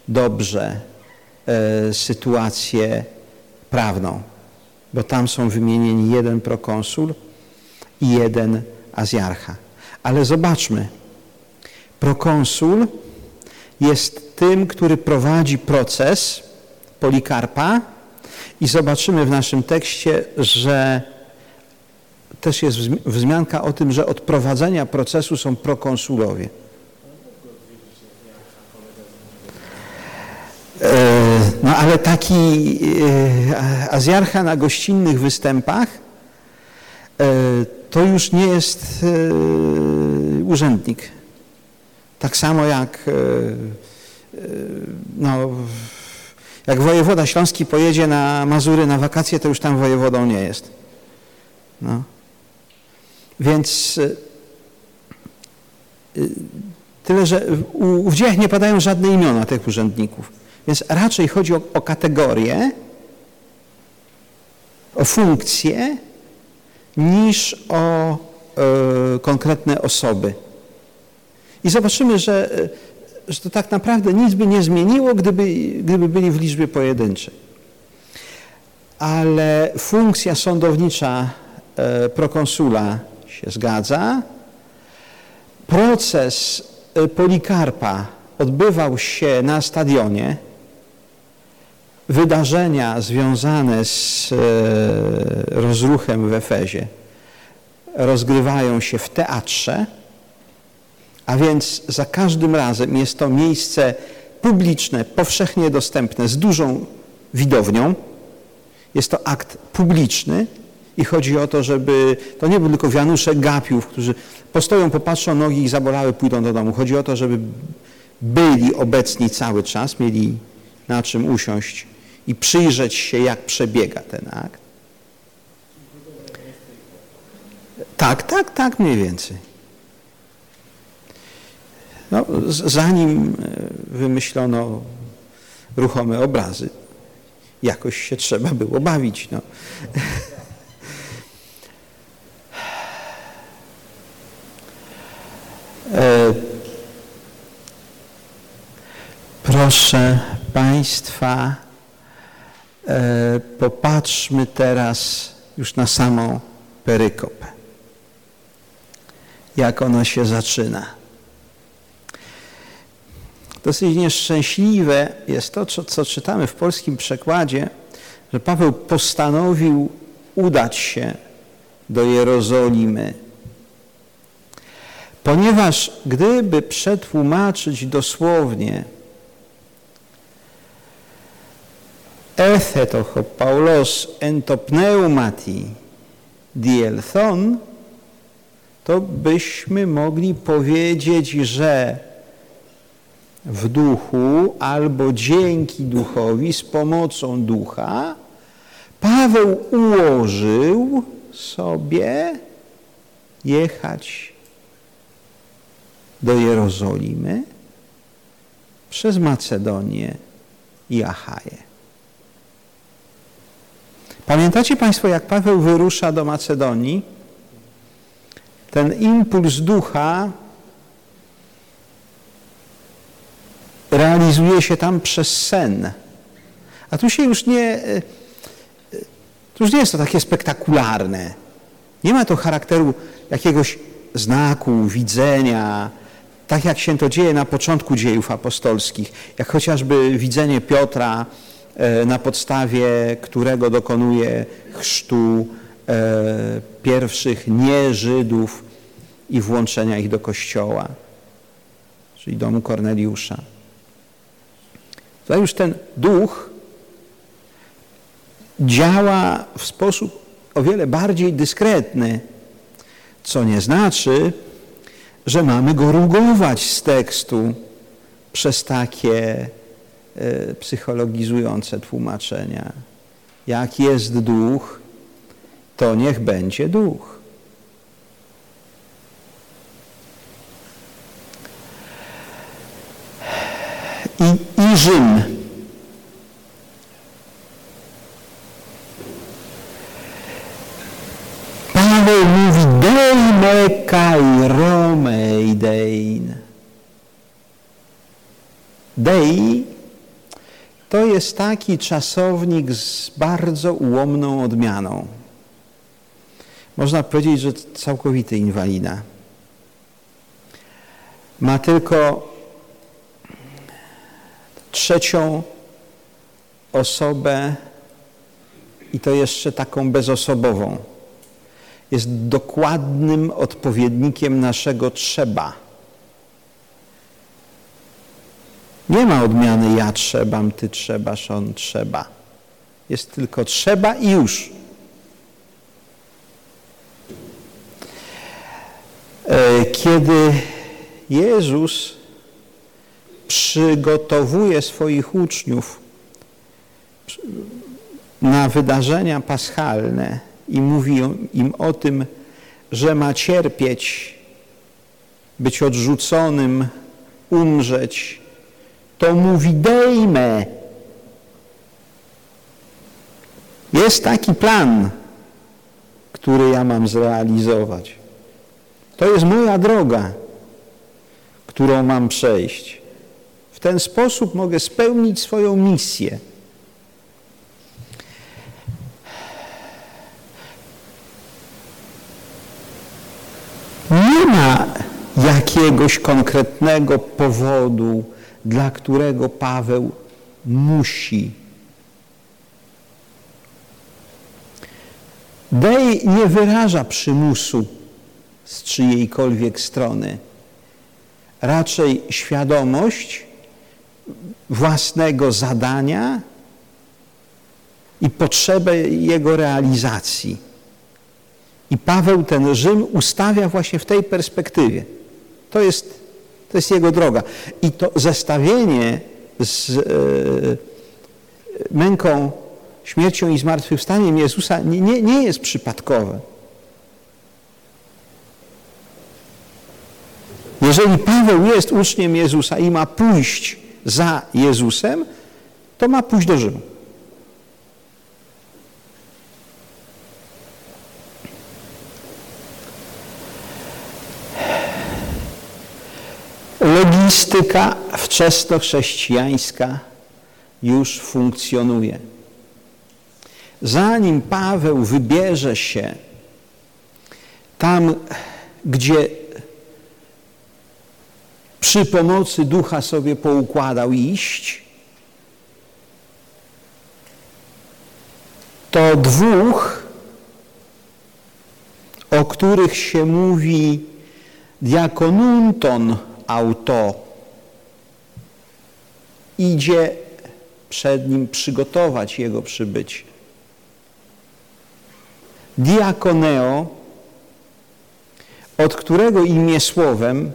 dobrze e, sytuację prawną, bo tam są wymienieni jeden prokonsul i jeden azjarcha. Ale zobaczmy, prokonsul jest tym, który prowadzi proces Polikarpa i zobaczymy w naszym tekście, że też jest wzmianka o tym, że od prowadzenia procesu są prokonsulowie. No ale taki e, azjarcha na gościnnych występach e, to już nie jest urzędnik. Tak samo jak, e, e, no, jak wojewoda śląski pojedzie na Mazury na wakacje, to już tam wojewodą nie jest. No. Więc e, tyle, że w, w dziejach nie padają żadne imiona tych urzędników. Więc raczej chodzi o, o kategorię, o funkcję, niż o e, konkretne osoby. I zobaczymy, że, że to tak naprawdę nic by nie zmieniło, gdyby, gdyby byli w liczbie pojedynczej. Ale funkcja sądownicza e, prokonsula się zgadza. Proces e, Polikarpa odbywał się na stadionie. Wydarzenia związane z e, rozruchem w Efezie rozgrywają się w teatrze. A więc za każdym razem jest to miejsce publiczne, powszechnie dostępne, z dużą widownią. Jest to akt publiczny i chodzi o to, żeby to nie był tylko wianuszek gapiów, którzy postoją, popatrzą, nogi ich zabolały, pójdą do domu. Chodzi o to, żeby byli obecni cały czas, mieli na czym usiąść i przyjrzeć się, jak przebiega ten akt. Tak, tak, tak mniej więcej. No, zanim e, wymyślono ruchome obrazy, jakoś się trzeba było bawić. No. E, proszę Państwa, popatrzmy teraz już na samą perykopę. Jak ona się zaczyna. Dosyć nieszczęśliwe jest to, co, co czytamy w polskim przekładzie, że Paweł postanowił udać się do Jerozolimy. Ponieważ gdyby przetłumaczyć dosłownie Ethe ho Paulos entopneumati dielthon, to byśmy mogli powiedzieć, że w duchu albo dzięki duchowi, z pomocą ducha, Paweł ułożył sobie jechać do Jerozolimy przez Macedonię i Achaję. Pamiętacie Państwo, jak Paweł wyrusza do Macedonii? Ten impuls ducha realizuje się tam przez sen. A tu się już nie, e, tu już nie jest to takie spektakularne. Nie ma to charakteru jakiegoś znaku, widzenia, tak jak się to dzieje na początku dziejów apostolskich, jak chociażby widzenie Piotra, e, na podstawie którego dokonuje chrztu e, pierwszych nie-Żydów i włączenia ich do kościoła, czyli domu Korneliusza. Tutaj już ten duch działa w sposób o wiele bardziej dyskretny, co nie znaczy, że mamy go rugować z tekstu przez takie e, psychologizujące tłumaczenia. Jak jest duch, to niech będzie duch. I, i Rzym. Paweł mówi dejme kai Romei dein. Dei to jest taki czasownik z bardzo ułomną odmianą. Można powiedzieć, że całkowity inwalida. Ma tylko trzecią osobę i to jeszcze taką bezosobową. Jest dokładnym odpowiednikiem naszego trzeba. Nie ma odmiany ja trzebam, ty trzebasz, on trzeba. Jest tylko trzeba i już. E, kiedy Jezus przygotowuje swoich uczniów na wydarzenia paschalne i mówi im o tym, że ma cierpieć, być odrzuconym, umrzeć, to mówi dejmę. Jest taki plan, który ja mam zrealizować. To jest moja droga, którą mam przejść ten sposób mogę spełnić swoją misję. Nie ma jakiegoś konkretnego powodu, dla którego Paweł musi. Dej nie wyraża przymusu z czyjejkolwiek strony. Raczej świadomość, własnego zadania i potrzebę jego realizacji. I Paweł ten Rzym ustawia właśnie w tej perspektywie. To jest, to jest jego droga. I to zestawienie z e, męką, śmiercią i zmartwychwstaniem Jezusa nie, nie, nie jest przypadkowe. Jeżeli Paweł jest uczniem Jezusa i ma pójść za Jezusem, to ma pójść do Rzymu. Logistyka wczesnochrześcijańska już funkcjonuje. Zanim Paweł wybierze się tam, gdzie przy pomocy ducha sobie poukładał iść, to dwóch, o których się mówi diakonunton auto, idzie przed nim przygotować jego przybycie. Diakoneo, od którego imię słowem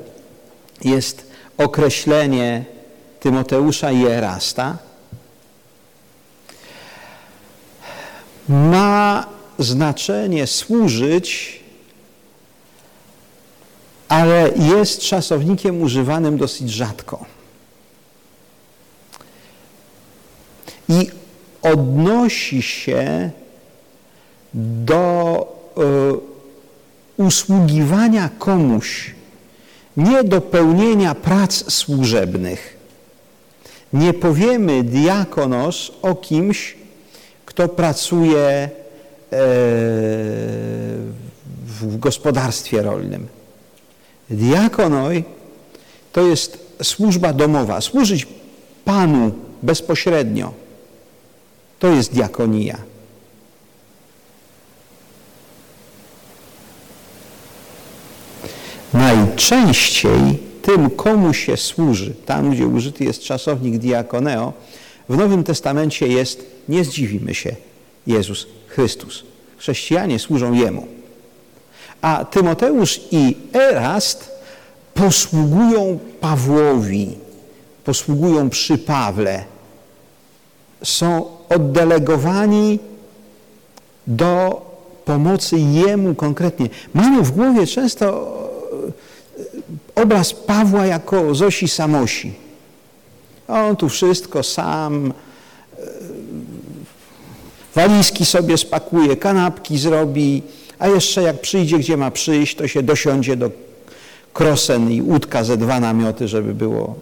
jest określenie Tymoteusza i Erasta, ma znaczenie służyć, ale jest czasownikiem używanym dosyć rzadko. I odnosi się do y, usługiwania komuś, nie do pełnienia prac służebnych. Nie powiemy diakonos o kimś, kto pracuje e, w gospodarstwie rolnym. Diakonoj to jest służba domowa, służyć Panu bezpośrednio. To jest diakonia. Najczęściej tym, komu się służy, tam gdzie użyty jest czasownik diakoneo, w Nowym Testamencie jest, nie zdziwimy się, Jezus Chrystus. Chrześcijanie służą Jemu. A Tymoteusz i Erast posługują Pawłowi, posługują przy Pawle. Są oddelegowani do pomocy Jemu konkretnie. Mamy w głowie często e, obraz Pawła jako Zosi Samosi. On tu wszystko sam, e, walizki sobie spakuje, kanapki zrobi, a jeszcze jak przyjdzie, gdzie ma przyjść, to się dosiądzie do krosen i łódka ze dwa namioty, żeby było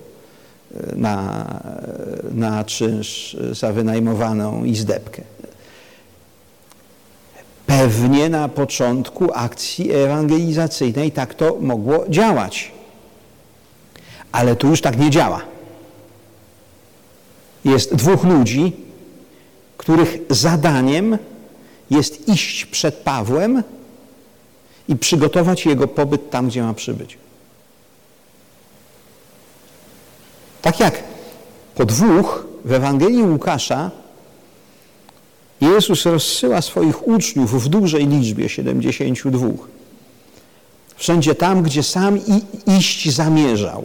e, na, na czynsz za wynajmowaną izdebkę. Pewnie na początku akcji ewangelizacyjnej tak to mogło działać. Ale tu już tak nie działa. Jest dwóch ludzi, których zadaniem jest iść przed Pawłem i przygotować jego pobyt tam, gdzie ma przybyć. Tak jak po dwóch w Ewangelii Łukasza Jezus rozsyła swoich uczniów w dużej liczbie, 72. Wszędzie tam, gdzie sam iść zamierzał.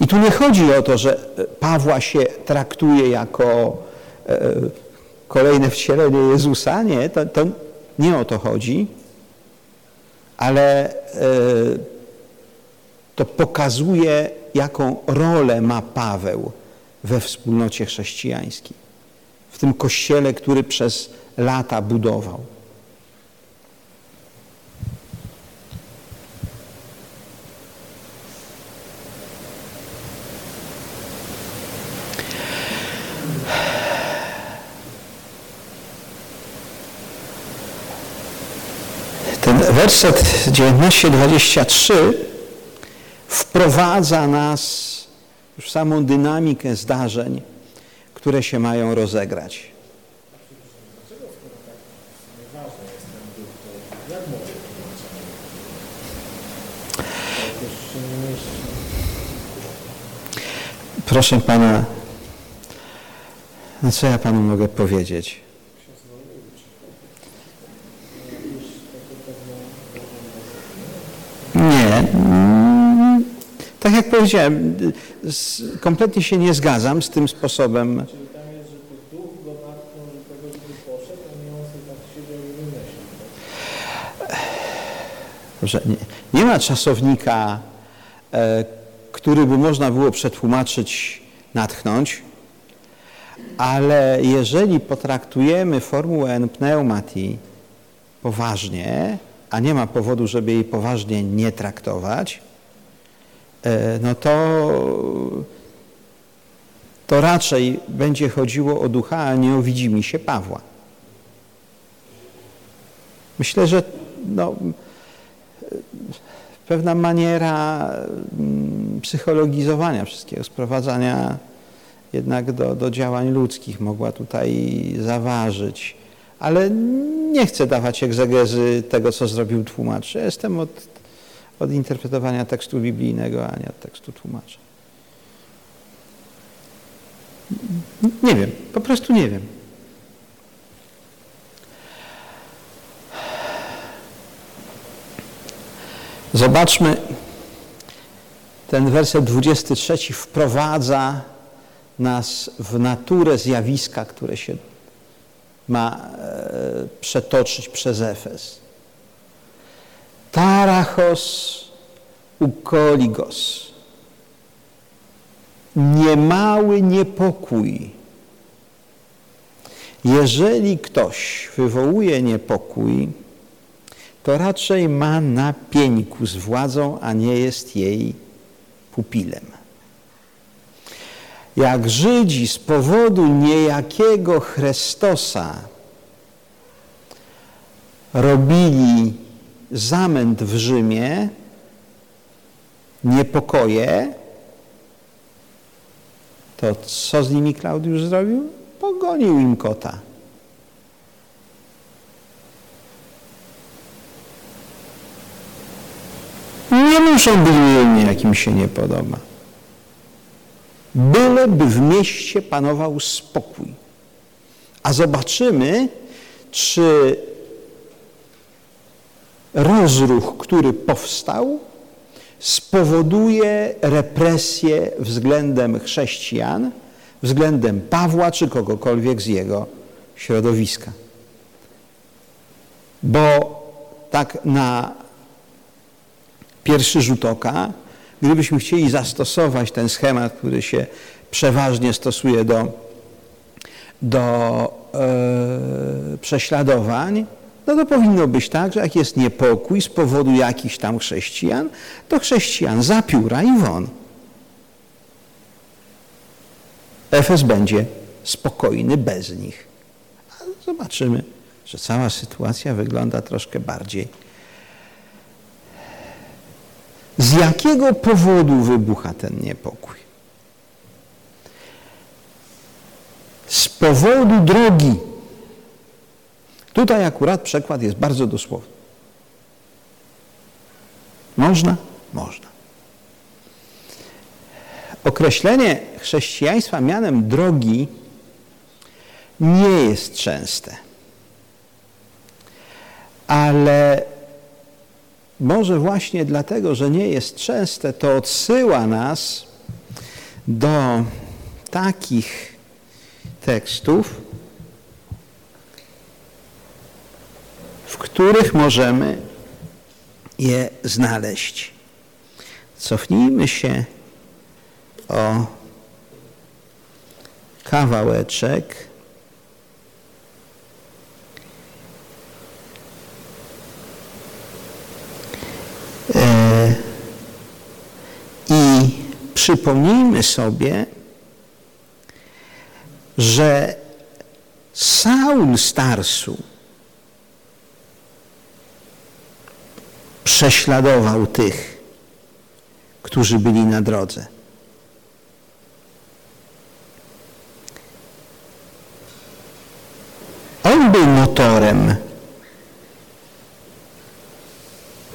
I tu nie chodzi o to, że Pawła się traktuje jako kolejne wcielenie Jezusa. Nie, to, to nie o to chodzi, ale e, to pokazuje, jaką rolę ma Paweł we wspólnocie chrześcijańskiej, w tym kościele, który przez lata budował. Ten werset 19-23 wprowadza nas już samą dynamikę zdarzeń, które się mają rozegrać. Proszę Pana, no co ja Panu mogę powiedzieć? Nie, tak jak powiedziałem, kompletnie się nie zgadzam z tym sposobem. A nie nie, ma czasownika, e, który by można było przetłumaczyć natchnąć, ale jeżeli potraktujemy formułę pneumati poważnie, a nie ma powodu, żeby jej poważnie nie traktować, no to, to raczej będzie chodziło o ducha, a nie o widzimy się Pawła. Myślę, że no, pewna maniera mm, psychologizowania wszystkiego, sprowadzania jednak do, do działań ludzkich mogła tutaj zaważyć. Ale nie chcę dawać egzegezy tego, co zrobił tłumacz. Jestem od, od interpretowania tekstu biblijnego, a nie od tekstu tłumacza. Nie wiem, po prostu nie wiem. Zobaczmy, ten werset 23 wprowadza nas w naturę zjawiska, które się ma e, przetoczyć przez Efes. Tarachos ukoligos. Niemały niepokój. Jeżeli ktoś wywołuje niepokój, to raczej ma na pieńku z władzą, a nie jest jej pupilem. Jak Żydzi z powodu niejakiego Chrystosa robili zamęt w Rzymie, niepokoje, to co z nimi Klaudiusz zrobił? Pogonił im kota. Nie muszą być mielni, jak im się nie podoba. Byleby w mieście panował spokój. A zobaczymy, czy rozruch, który powstał, spowoduje represję względem chrześcijan, względem Pawła czy kogokolwiek z jego środowiska. Bo tak na pierwszy rzut oka, gdybyśmy chcieli zastosować ten schemat, który się przeważnie stosuje do, do e, prześladowań, no to powinno być tak, że jak jest niepokój z powodu jakichś tam chrześcijan, to chrześcijan za pióra i won. Efes będzie spokojny bez nich. Zobaczymy, że cała sytuacja wygląda troszkę bardziej z jakiego powodu wybucha ten niepokój? Z powodu drogi. Tutaj akurat przekład jest bardzo dosłowny. Można? Można. Określenie chrześcijaństwa mianem drogi nie jest częste. Ale może właśnie dlatego, że nie jest częste, to odsyła nas do takich tekstów, w których możemy je znaleźć. Cofnijmy się o kawałeczek. przypomnijmy sobie, że Saul Starsu prześladował tych, którzy byli na drodze. On był motorem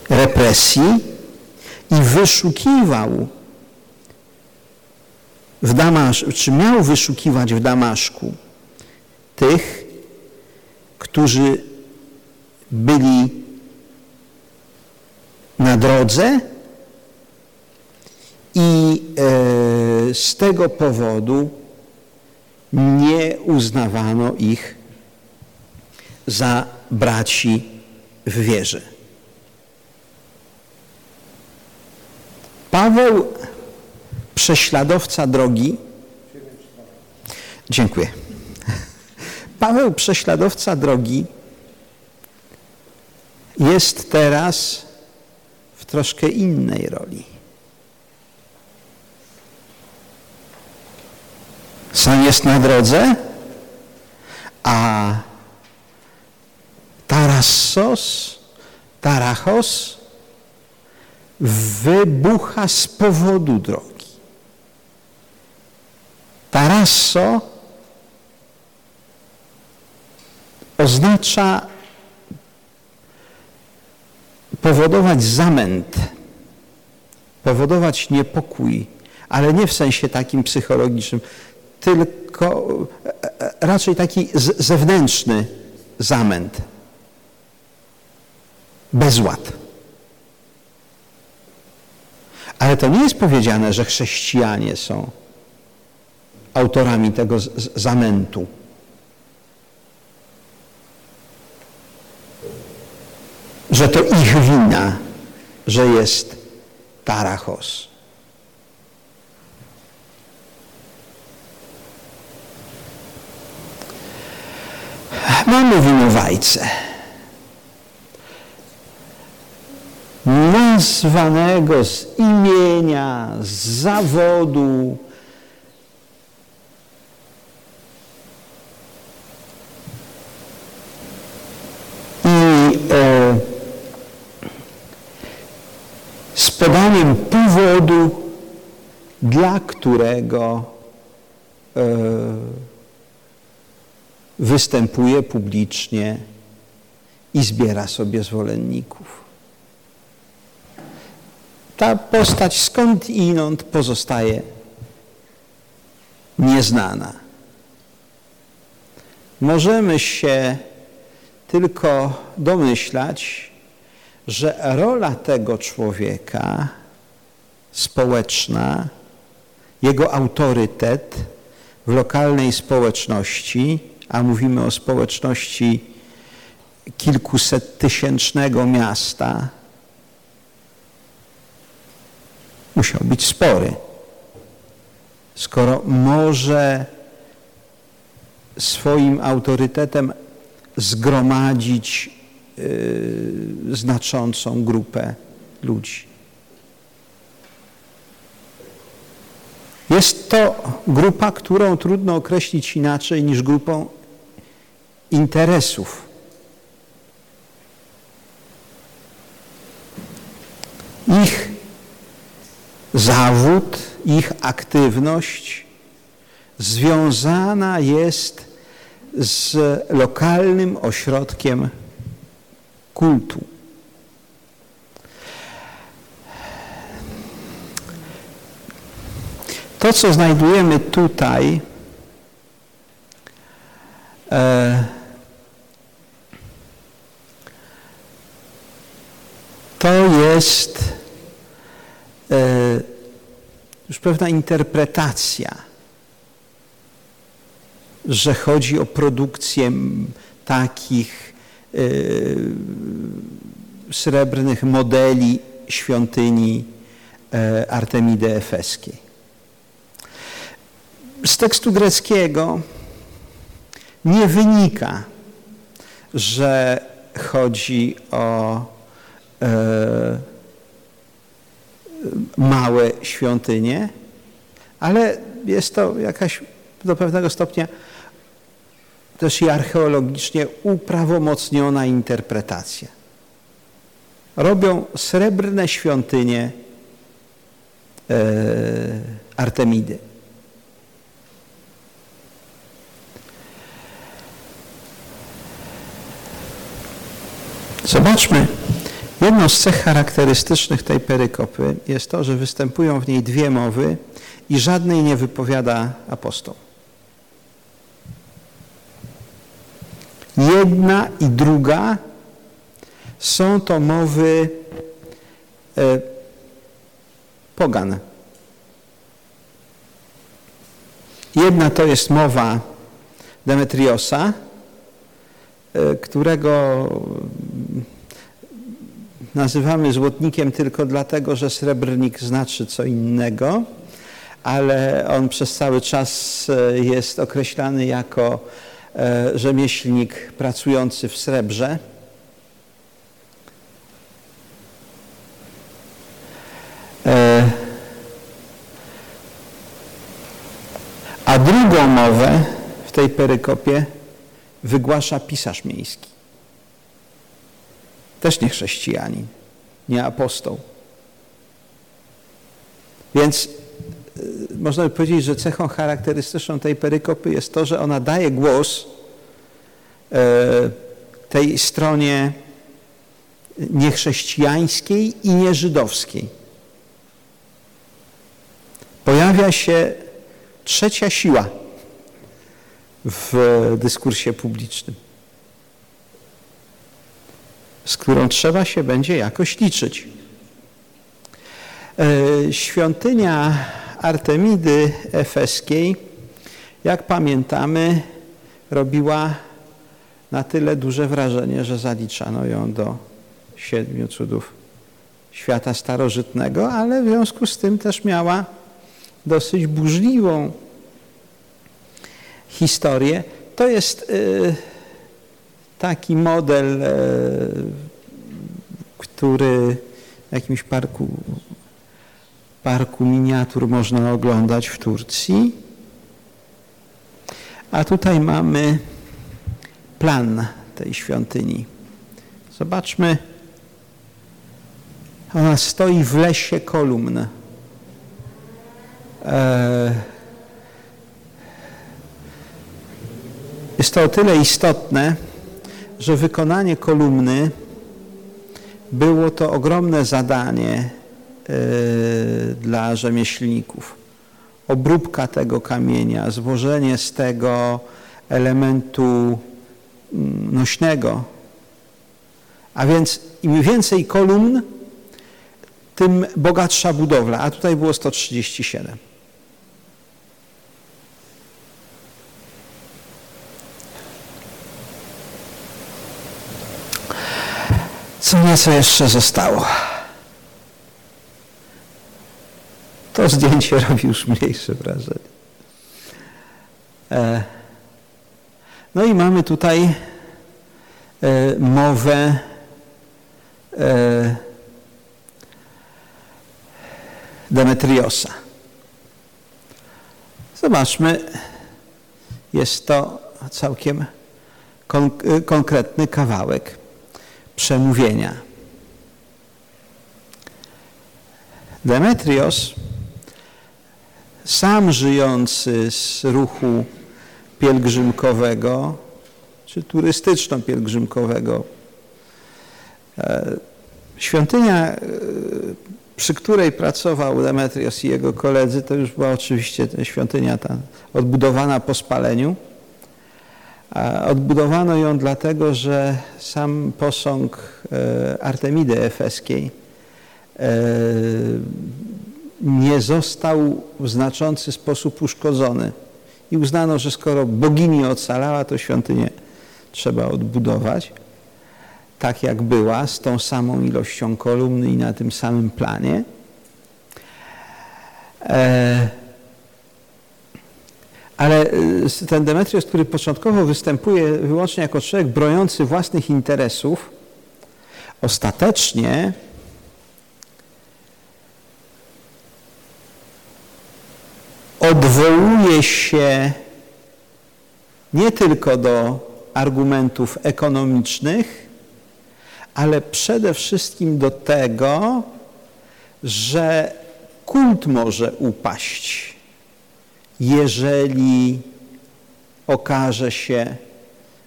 represji i wyszukiwał w Damasz, czy miał wyszukiwać w Damaszku tych, którzy byli na drodze i e, z tego powodu nie uznawano ich za braci w wierze. Paweł prześladowca drogi. Dziękuję. Paweł, prześladowca drogi, jest teraz troszkę innej roli. Sam jest na drodze, a Tarassos, Tarachos wybucha z powodu drogi. Tarasso oznacza powodować zamęt, powodować niepokój, ale nie w sensie takim psychologicznym, tylko e, e, raczej taki zewnętrzny zamęt, bezład. Ale to nie jest powiedziane, że chrześcijanie są autorami tego zamętu. Że to ich wina, że jest tarachos. Mamy winowajcę. Nazwanego z imienia, z zawodu, podaniem powodu, dla którego e, występuje publicznie i zbiera sobie zwolenników. Ta postać skąd inąd pozostaje nieznana. Możemy się tylko domyślać, że rola tego człowieka społeczna, jego autorytet w lokalnej społeczności, a mówimy o społeczności kilkuset tysięcznego miasta, musiał być spory. Skoro może swoim autorytetem zgromadzić znaczącą grupę ludzi. Jest to grupa, którą trudno określić inaczej niż grupą interesów. Ich zawód, ich aktywność związana jest z lokalnym ośrodkiem kultu. To, co znajdujemy tutaj, e, to jest e, już pewna interpretacja, że chodzi o produkcję takich srebrnych modeli świątyni e, Artemidy Efeskiej. Z tekstu greckiego nie wynika, że chodzi o e, małe świątynie, ale jest to jakaś do pewnego stopnia też i archeologicznie uprawomocniona interpretacja. Robią srebrne świątynie e, Artemidy. Zobaczmy, jedną z cech charakterystycznych tej perykopy jest to, że występują w niej dwie mowy i żadnej nie wypowiada apostoł. Jedna i druga są to mowy e, pogan. Jedna to jest mowa Demetriosa, e, którego nazywamy złotnikiem tylko dlatego, że srebrnik znaczy co innego, ale on przez cały czas e, jest określany jako rzemieślnik pracujący w srebrze. E, a drugą mowę w tej perykopie wygłasza pisarz miejski. Też nie chrześcijanin, nie apostoł. Więc można by powiedzieć, że cechą charakterystyczną tej perykopy jest to, że ona daje głos y, tej stronie niechrześcijańskiej i nieżydowskiej. Pojawia się trzecia siła w dyskursie publicznym, z którą trzeba się będzie jakoś liczyć. E, świątynia Artemidy Efeskiej, jak pamiętamy, robiła na tyle duże wrażenie, że zaliczano ją do siedmiu cudów świata starożytnego, ale w związku z tym też miała dosyć burzliwą historię. To jest y, taki model, y, który w jakimś parku, parku miniatur można oglądać w Turcji. A tutaj mamy plan tej świątyni. Zobaczmy, ona stoi w lesie kolumn. E, jest to o tyle istotne, że wykonanie kolumny było to ogromne zadanie dla rzemieślników. Obróbka tego kamienia, złożenie z tego elementu mm, nośnego. A więc im więcej kolumn, tym bogatsza budowla, a tutaj było 137. Co nieco jeszcze zostało. To zdjęcie robi już mniejsze wrażenie. E, no i mamy tutaj e, mowę e, Demetriosa. Zobaczmy, jest to całkiem konkretny kawałek przemówienia. Demetrios, sam żyjący z ruchu pielgrzymkowego, czy turystyczno-pielgrzymkowego, e, świątynia, e, przy której pracował Demetrios i jego koledzy, to już była oczywiście świątynia ta odbudowana po spaleniu. Odbudowano ją dlatego, że sam posąg e, Artemidy Efeskiej nie został w znaczący sposób uszkodzony. I uznano, że skoro bogini ocalała, to świątynię trzeba odbudować tak jak była, z tą samą ilością kolumny i na tym samym planie. E, ale y, ten Demetrios, który początkowo występuje wyłącznie jako człowiek broniący własnych interesów, ostatecznie odwołuje się nie tylko do argumentów ekonomicznych, ale przede wszystkim do tego, że kult może upaść jeżeli okaże się,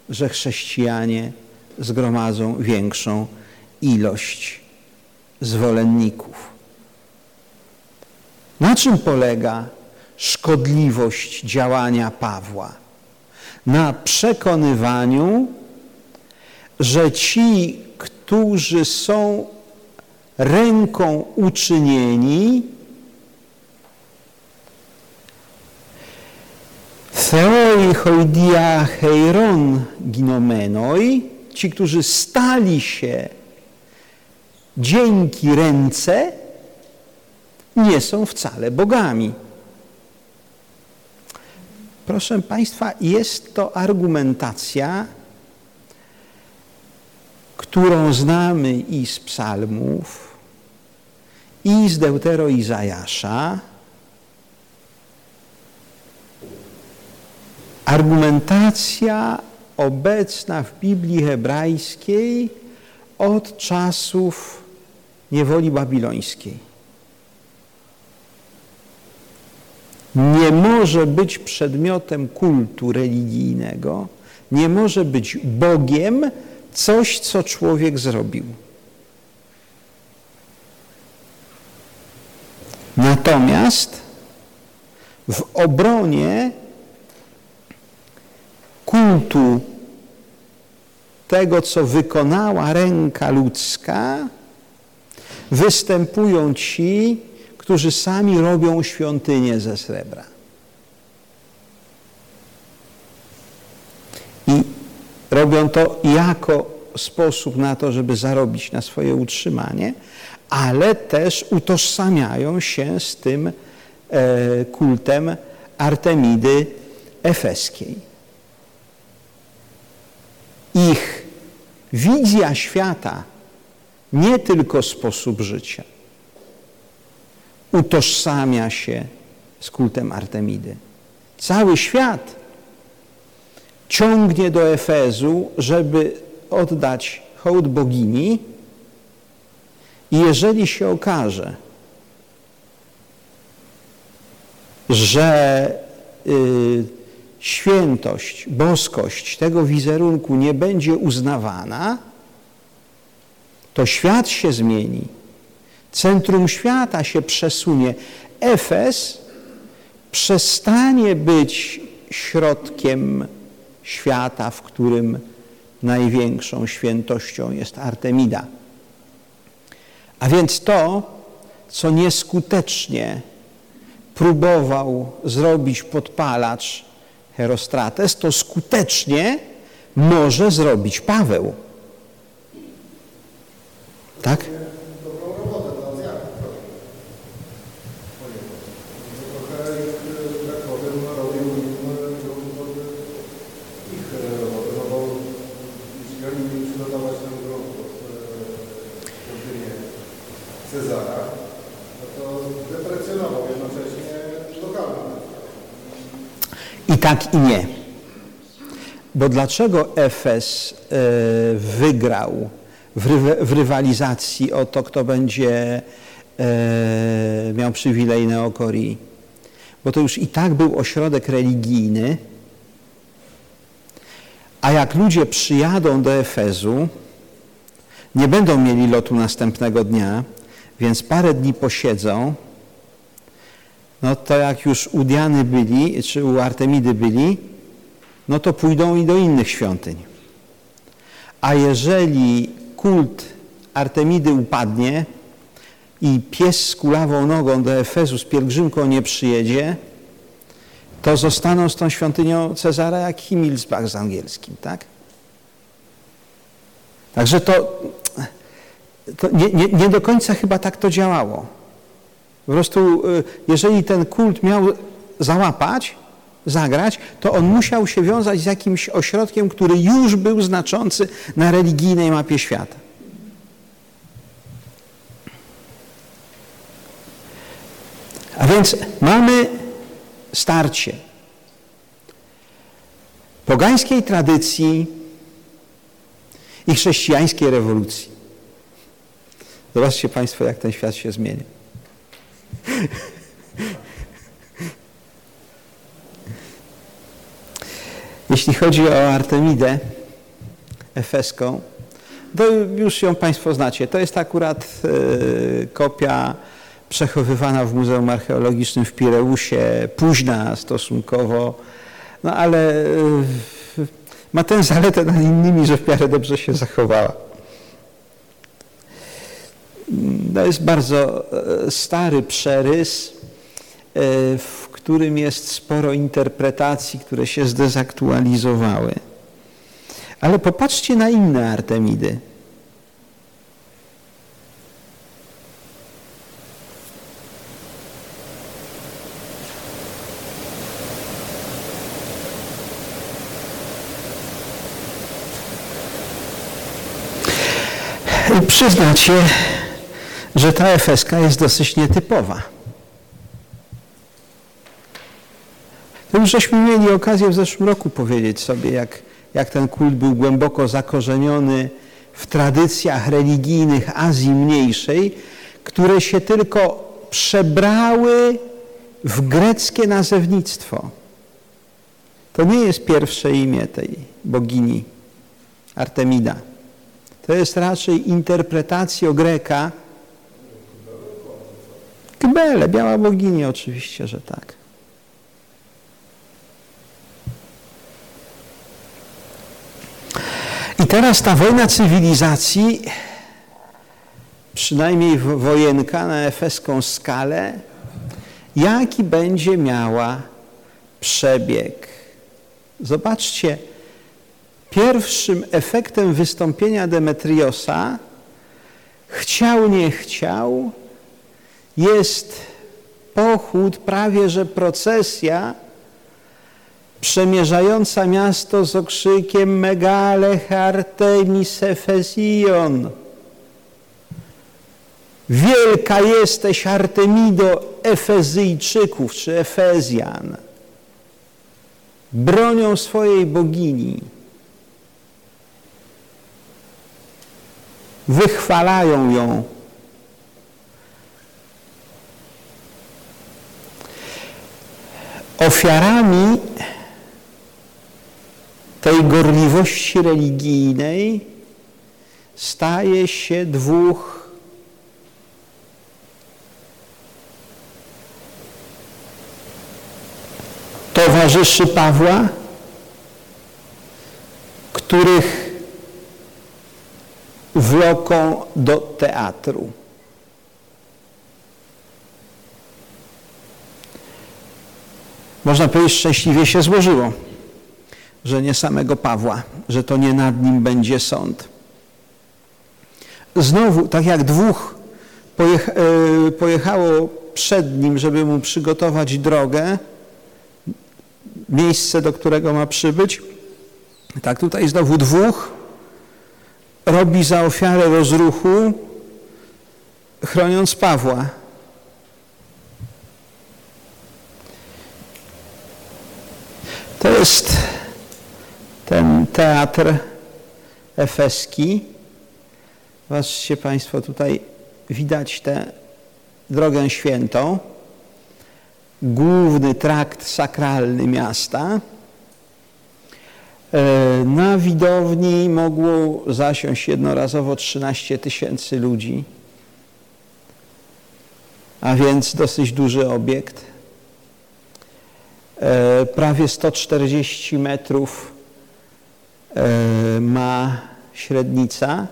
że chrześcijanie zgromadzą większą ilość zwolenników. Na czym polega szkodliwość działania Pawła? Na przekonywaniu, że ci, którzy są ręką uczynieni, Theoi hoidia heiron ginomenoi, ci, którzy stali się dzięki ręce, nie są wcale bogami. Proszę Państwa, jest to argumentacja, którą znamy i z psalmów, i z Deutero Izajasza, argumentacja obecna w Biblii hebrajskiej od czasów niewoli babilońskiej. Nie może być przedmiotem kultu religijnego, nie może być Bogiem coś, co człowiek zrobił. Natomiast w obronie kultu tego, co wykonała ręka ludzka, występują ci, którzy sami robią świątynię ze srebra. I robią to jako sposób na to, żeby zarobić na swoje utrzymanie, ale też utożsamiają się z tym e, kultem Artemidy Efeskiej. Ich wizja świata, nie tylko sposób życia, utożsamia się z kultem Artemidy. Cały świat ciągnie do Efezu, żeby oddać hołd bogini i jeżeli się okaże, że y, świętość, boskość tego wizerunku nie będzie uznawana, to świat się zmieni. Centrum świata się przesunie. Efes przestanie być środkiem świata, w którym największą świętością jest Artemida. A więc to, co nieskutecznie próbował zrobić podpalacz Herostrates, to skutecznie może zrobić Paweł. Tak? I tak i nie. Bo dlaczego Efes e, wygrał w rywalizacji o to, kto będzie e, miał przywilej Neokorii? Bo to już i tak był ośrodek religijny, a jak ludzie przyjadą do Efezu, nie będą mieli lotu następnego dnia, więc parę dni posiedzą, no to jak już u Diany byli, czy u Artemidy byli, no to pójdą i do innych świątyń. A jeżeli kult Artemidy upadnie i pies z kulawą nogą do Efezu z pielgrzymką nie przyjedzie, to zostaną z tą świątynią Cezara jak Himmelsbach z angielskim, tak? Także to, to nie, nie, nie do końca chyba tak to działało. Po prostu, y, jeżeli ten kult miał załapać, zagrać, to on musiał się wiązać z jakimś ośrodkiem, który już był znaczący na religijnej mapie świata. A więc mamy starcie pogańskiej tradycji i chrześcijańskiej rewolucji. Zobaczcie Państwo, jak ten świat się zmienia. Jeśli chodzi o Artemidę efeską, to już ją Państwo znacie. To jest akurat y, kopia przechowywana w Muzeum Archeologicznym w Pireusie, późna stosunkowo, no ale y, ma tę zaletę nad innymi, że w miarę dobrze się zachowała. To jest bardzo e, stary przerys, e, w którym jest sporo interpretacji, które się zdezaktualizowały. Ale popatrzcie na inne Artemidy. Przyznacie, że ta efeska jest dosyć nietypowa. To już żeśmy mieli okazję w zeszłym roku powiedzieć sobie, jak, jak ten kult był głęboko zakorzeniony w tradycjach religijnych Azji Mniejszej, które się tylko przebrały w greckie nazewnictwo. To nie jest pierwsze imię tej bogini Artemida. To jest raczej interpretacją Greka. Kybele, biała bogini oczywiście, że tak. I teraz ta wojna cywilizacji, przynajmniej wojenka na efeską skalę, jaki będzie miała przebieg. Zobaczcie, pierwszym efektem wystąpienia Demetriosa, chciał, nie chciał, jest pochód, prawie że procesja przemierzająca miasto z okrzykiem Megale Artemis Efesion. Wielka jesteś Artemido Efezyjczyków czy Efezjan. Bronią swojej bogini. Wychwalają ją. Ofiarami tej gorliwości religijnej staje się dwóch towarzyszy Pawła, których wloką do teatru. Można powiedzieć, szczęśliwie się złożyło że nie samego Pawła, że to nie nad nim będzie sąd. Znowu, tak jak dwóch e, pojechało przed nim, żeby mu przygotować drogę, miejsce, do którego ma przybyć, tak tutaj znowu dwóch robi za ofiarę rozruchu, chroniąc Pawła. To jest ten teatr efeski. Zobaczcie Państwo, tutaj widać tę drogę świętą, główny trakt sakralny miasta. E, na widowni mogło zasiąść jednorazowo 13 tysięcy ludzi, a więc dosyć duży obiekt. E, prawie 140 metrów E, ma średnica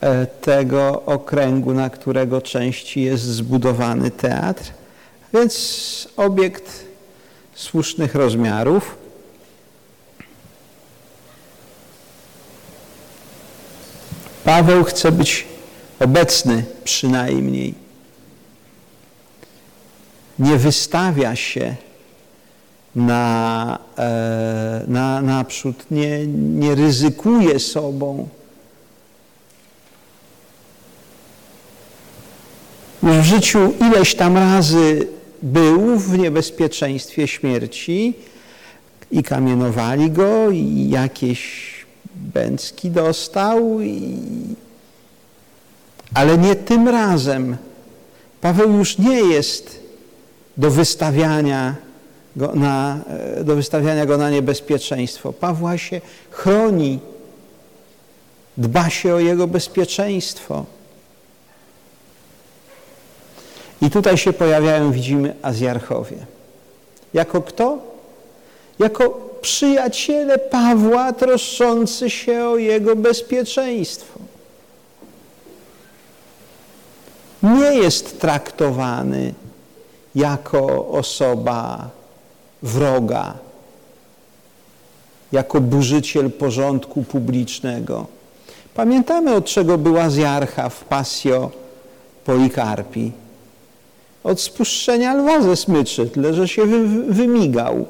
e, tego okręgu, na którego części jest zbudowany teatr, więc obiekt słusznych rozmiarów. Paweł chce być obecny przynajmniej. Nie wystawia się na, e, na, naprzód, nie, nie ryzykuje sobą. Już w życiu ileś tam razy był w niebezpieczeństwie śmierci i kamienowali go i jakieś bęcki dostał, i... ale nie tym razem. Paweł już nie jest do wystawiania go na, e, do wystawiania go na niebezpieczeństwo. Pawła się chroni, dba się o jego bezpieczeństwo. I tutaj się pojawiają, widzimy, Azjarchowie. Jako kto? Jako przyjaciele Pawła troszczący się o jego bezpieczeństwo. Nie jest traktowany jako osoba wroga, jako burzyciel porządku publicznego. Pamiętamy, od czego była zjarcha w Passio Polikarpi. Od spuszczenia lwa ze smyczy, tyle że się wy, wymigał.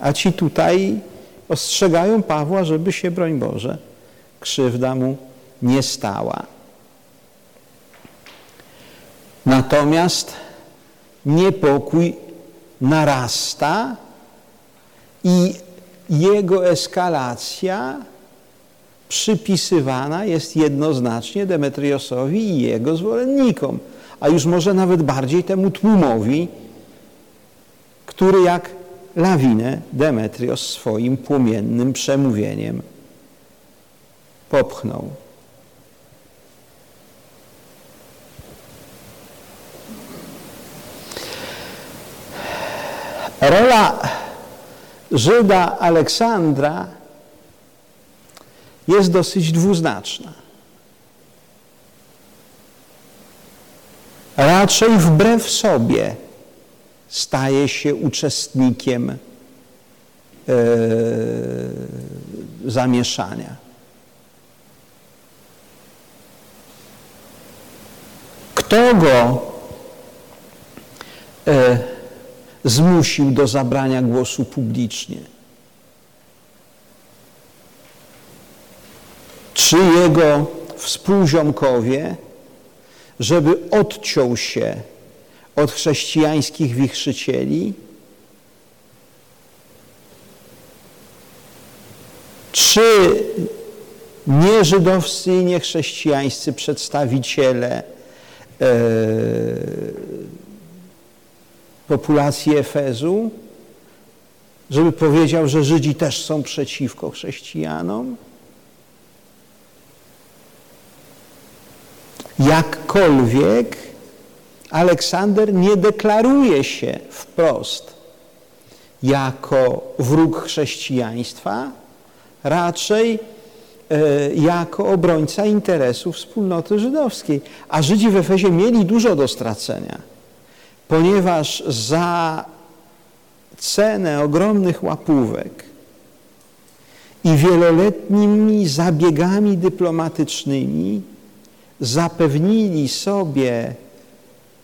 A ci tutaj ostrzegają Pawła, żeby się, broń Boże, krzywda mu nie stała. Natomiast niepokój narasta i jego eskalacja przypisywana jest jednoznacznie Demetriosowi i jego zwolennikom. a już może nawet bardziej temu tłumowi, który jak lawinę Demetrios swoim płomiennym przemówieniem popchnął. Rola Żyda Aleksandra jest dosyć dwuznaczna. Raczej wbrew sobie staje się uczestnikiem e, zamieszania. Kto go e, zmusił do zabrania głosu publicznie? Czy jego współziomkowie, żeby odciął się od chrześcijańskich wichrzycieli? Czy nieżydowscy i niechrześcijańscy przedstawiciele e, populacji Efezu, żeby powiedział, że Żydzi też są przeciwko chrześcijanom? Jakkolwiek Aleksander nie deklaruje się wprost jako wróg chrześcijaństwa, raczej e, jako obrońca interesów wspólnoty żydowskiej. A Żydzi w Efezie mieli dużo do stracenia, ponieważ za cenę ogromnych łapówek i wieloletnimi zabiegami dyplomatycznymi zapewnili sobie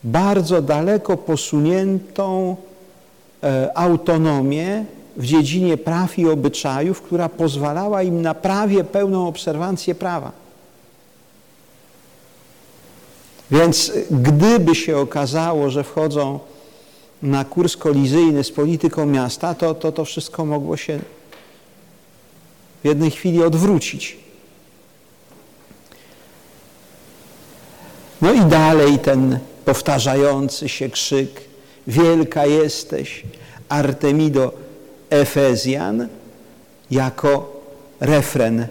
bardzo daleko posuniętą e, autonomię w dziedzinie praw i obyczajów, która pozwalała im na prawie pełną obserwancję prawa. Więc gdyby się okazało, że wchodzą na kurs kolizyjny z polityką miasta, to to, to wszystko mogło się w jednej chwili odwrócić. No i dalej ten powtarzający się krzyk Wielka jesteś, Artemido Efezjan, jako refren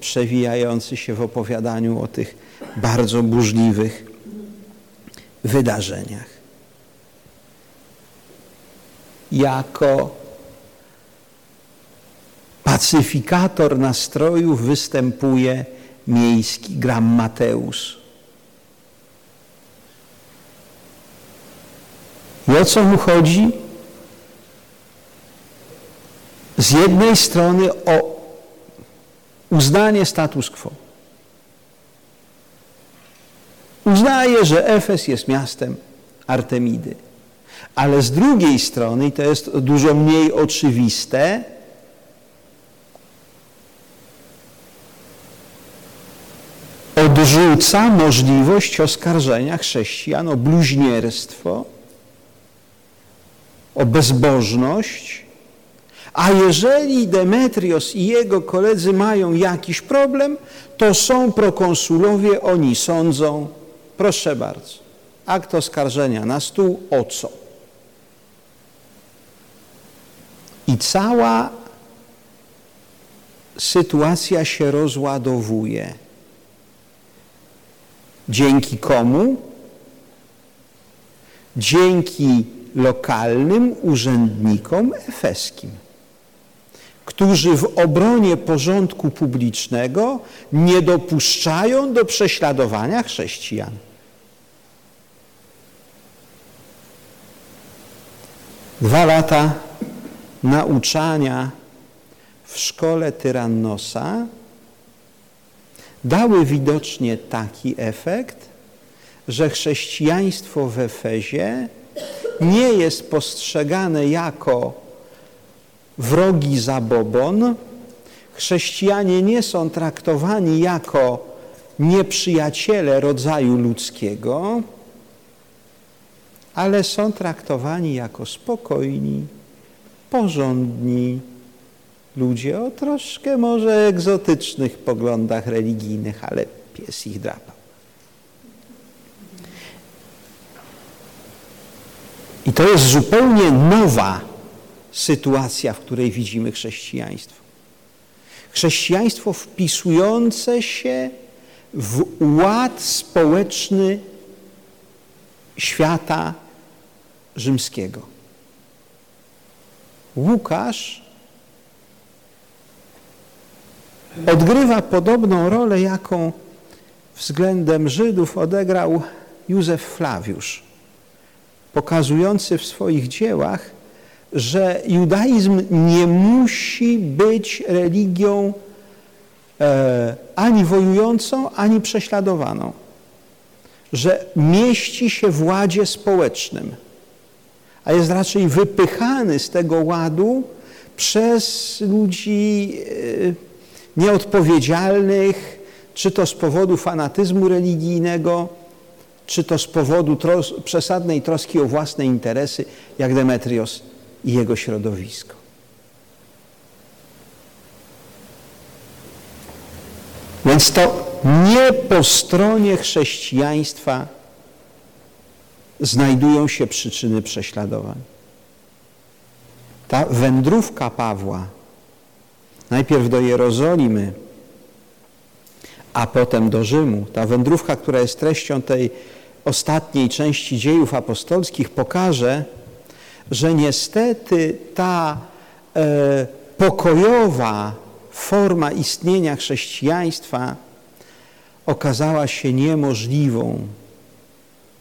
przewijający się w opowiadaniu o tych bardzo burzliwych wydarzeniach. Jako pacyfikator nastrojów występuje miejski gram Mateusz. I o co mu chodzi? Z jednej strony o uznanie status quo. Uznaje, że Efes jest miastem Artemidy. Ale z drugiej strony, i to jest dużo mniej oczywiste, odrzuca możliwość oskarżenia chrześcijan o bluźnierstwo, o bezbożność, a jeżeli Demetrios i jego koledzy mają jakiś problem, to są prokonsulowie, oni sądzą, proszę bardzo, akt oskarżenia na stół, o co? I cała sytuacja się rozładowuje. Dzięki komu? Dzięki lokalnym urzędnikom efeskim, którzy w obronie porządku publicznego nie dopuszczają do prześladowania chrześcijan. Dwa lata nauczania w szkole Tyrannosa dały widocznie taki efekt, że chrześcijaństwo w Efezie nie jest postrzegane jako wrogi zabobon, chrześcijanie nie są traktowani jako nieprzyjaciele rodzaju ludzkiego, ale są traktowani jako spokojni, porządni ludzie o troszkę może egzotycznych poglądach religijnych, ale pies ich drapa. I to jest zupełnie nowa sytuacja, w której widzimy chrześcijaństwo. Chrześcijaństwo wpisujące się w ład społeczny świata rzymskiego. Łukasz odgrywa podobną rolę, jaką względem Żydów odegrał Józef Flawiusz, pokazujący w swoich dziełach, że judaizm nie musi być religią e, ani wojującą, ani prześladowaną. Że mieści się w ładzie społecznym, a jest raczej wypychany z tego ładu przez ludzi e, nieodpowiedzialnych, czy to z powodu fanatyzmu religijnego, czy to z powodu tros przesadnej troski o własne interesy, jak Demetrios i jego środowisko. Więc to nie po stronie chrześcijaństwa znajdują się przyczyny prześladowań. Ta wędrówka Pawła, najpierw do Jerozolimy, a potem do Rzymu, ta wędrówka, która jest treścią tej ostatniej części dziejów apostolskich, pokaże, że niestety ta e, pokojowa forma istnienia chrześcijaństwa okazała się niemożliwą.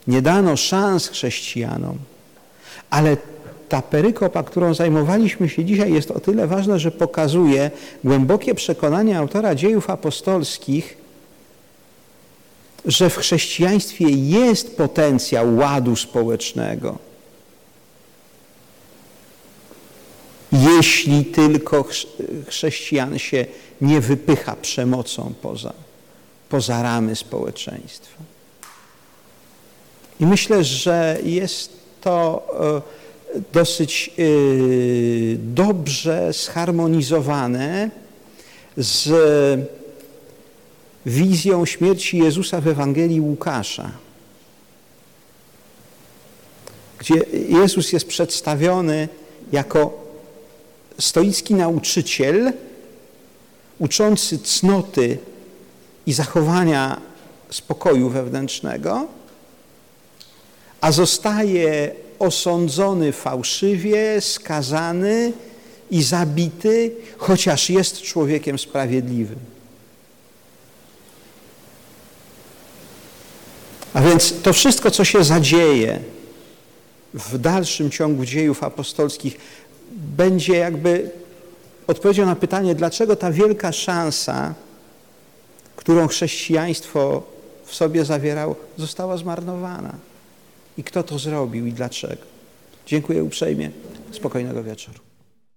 Nie dano szans chrześcijanom, ale ta perykopa, którą zajmowaliśmy się dzisiaj, jest o tyle ważna, że pokazuje głębokie przekonanie autora dziejów apostolskich, że w chrześcijaństwie jest potencjał ładu społecznego. Jeśli tylko chrześcijan się nie wypycha przemocą poza, poza ramy społeczeństwa. I myślę, że jest to e, dosyć e, dobrze zharmonizowane z wizją śmierci Jezusa w Ewangelii Łukasza, gdzie Jezus jest przedstawiony jako stoicki nauczyciel, uczący cnoty i zachowania spokoju wewnętrznego, a zostaje osądzony fałszywie, skazany i zabity, chociaż jest człowiekiem sprawiedliwym. A więc to wszystko, co się zadzieje w dalszym ciągu dziejów apostolskich, będzie jakby odpowiedzią na pytanie, dlaczego ta wielka szansa, którą chrześcijaństwo w sobie zawierało, została zmarnowana. I kto to zrobił i dlaczego. Dziękuję uprzejmie. Spokojnego wieczoru.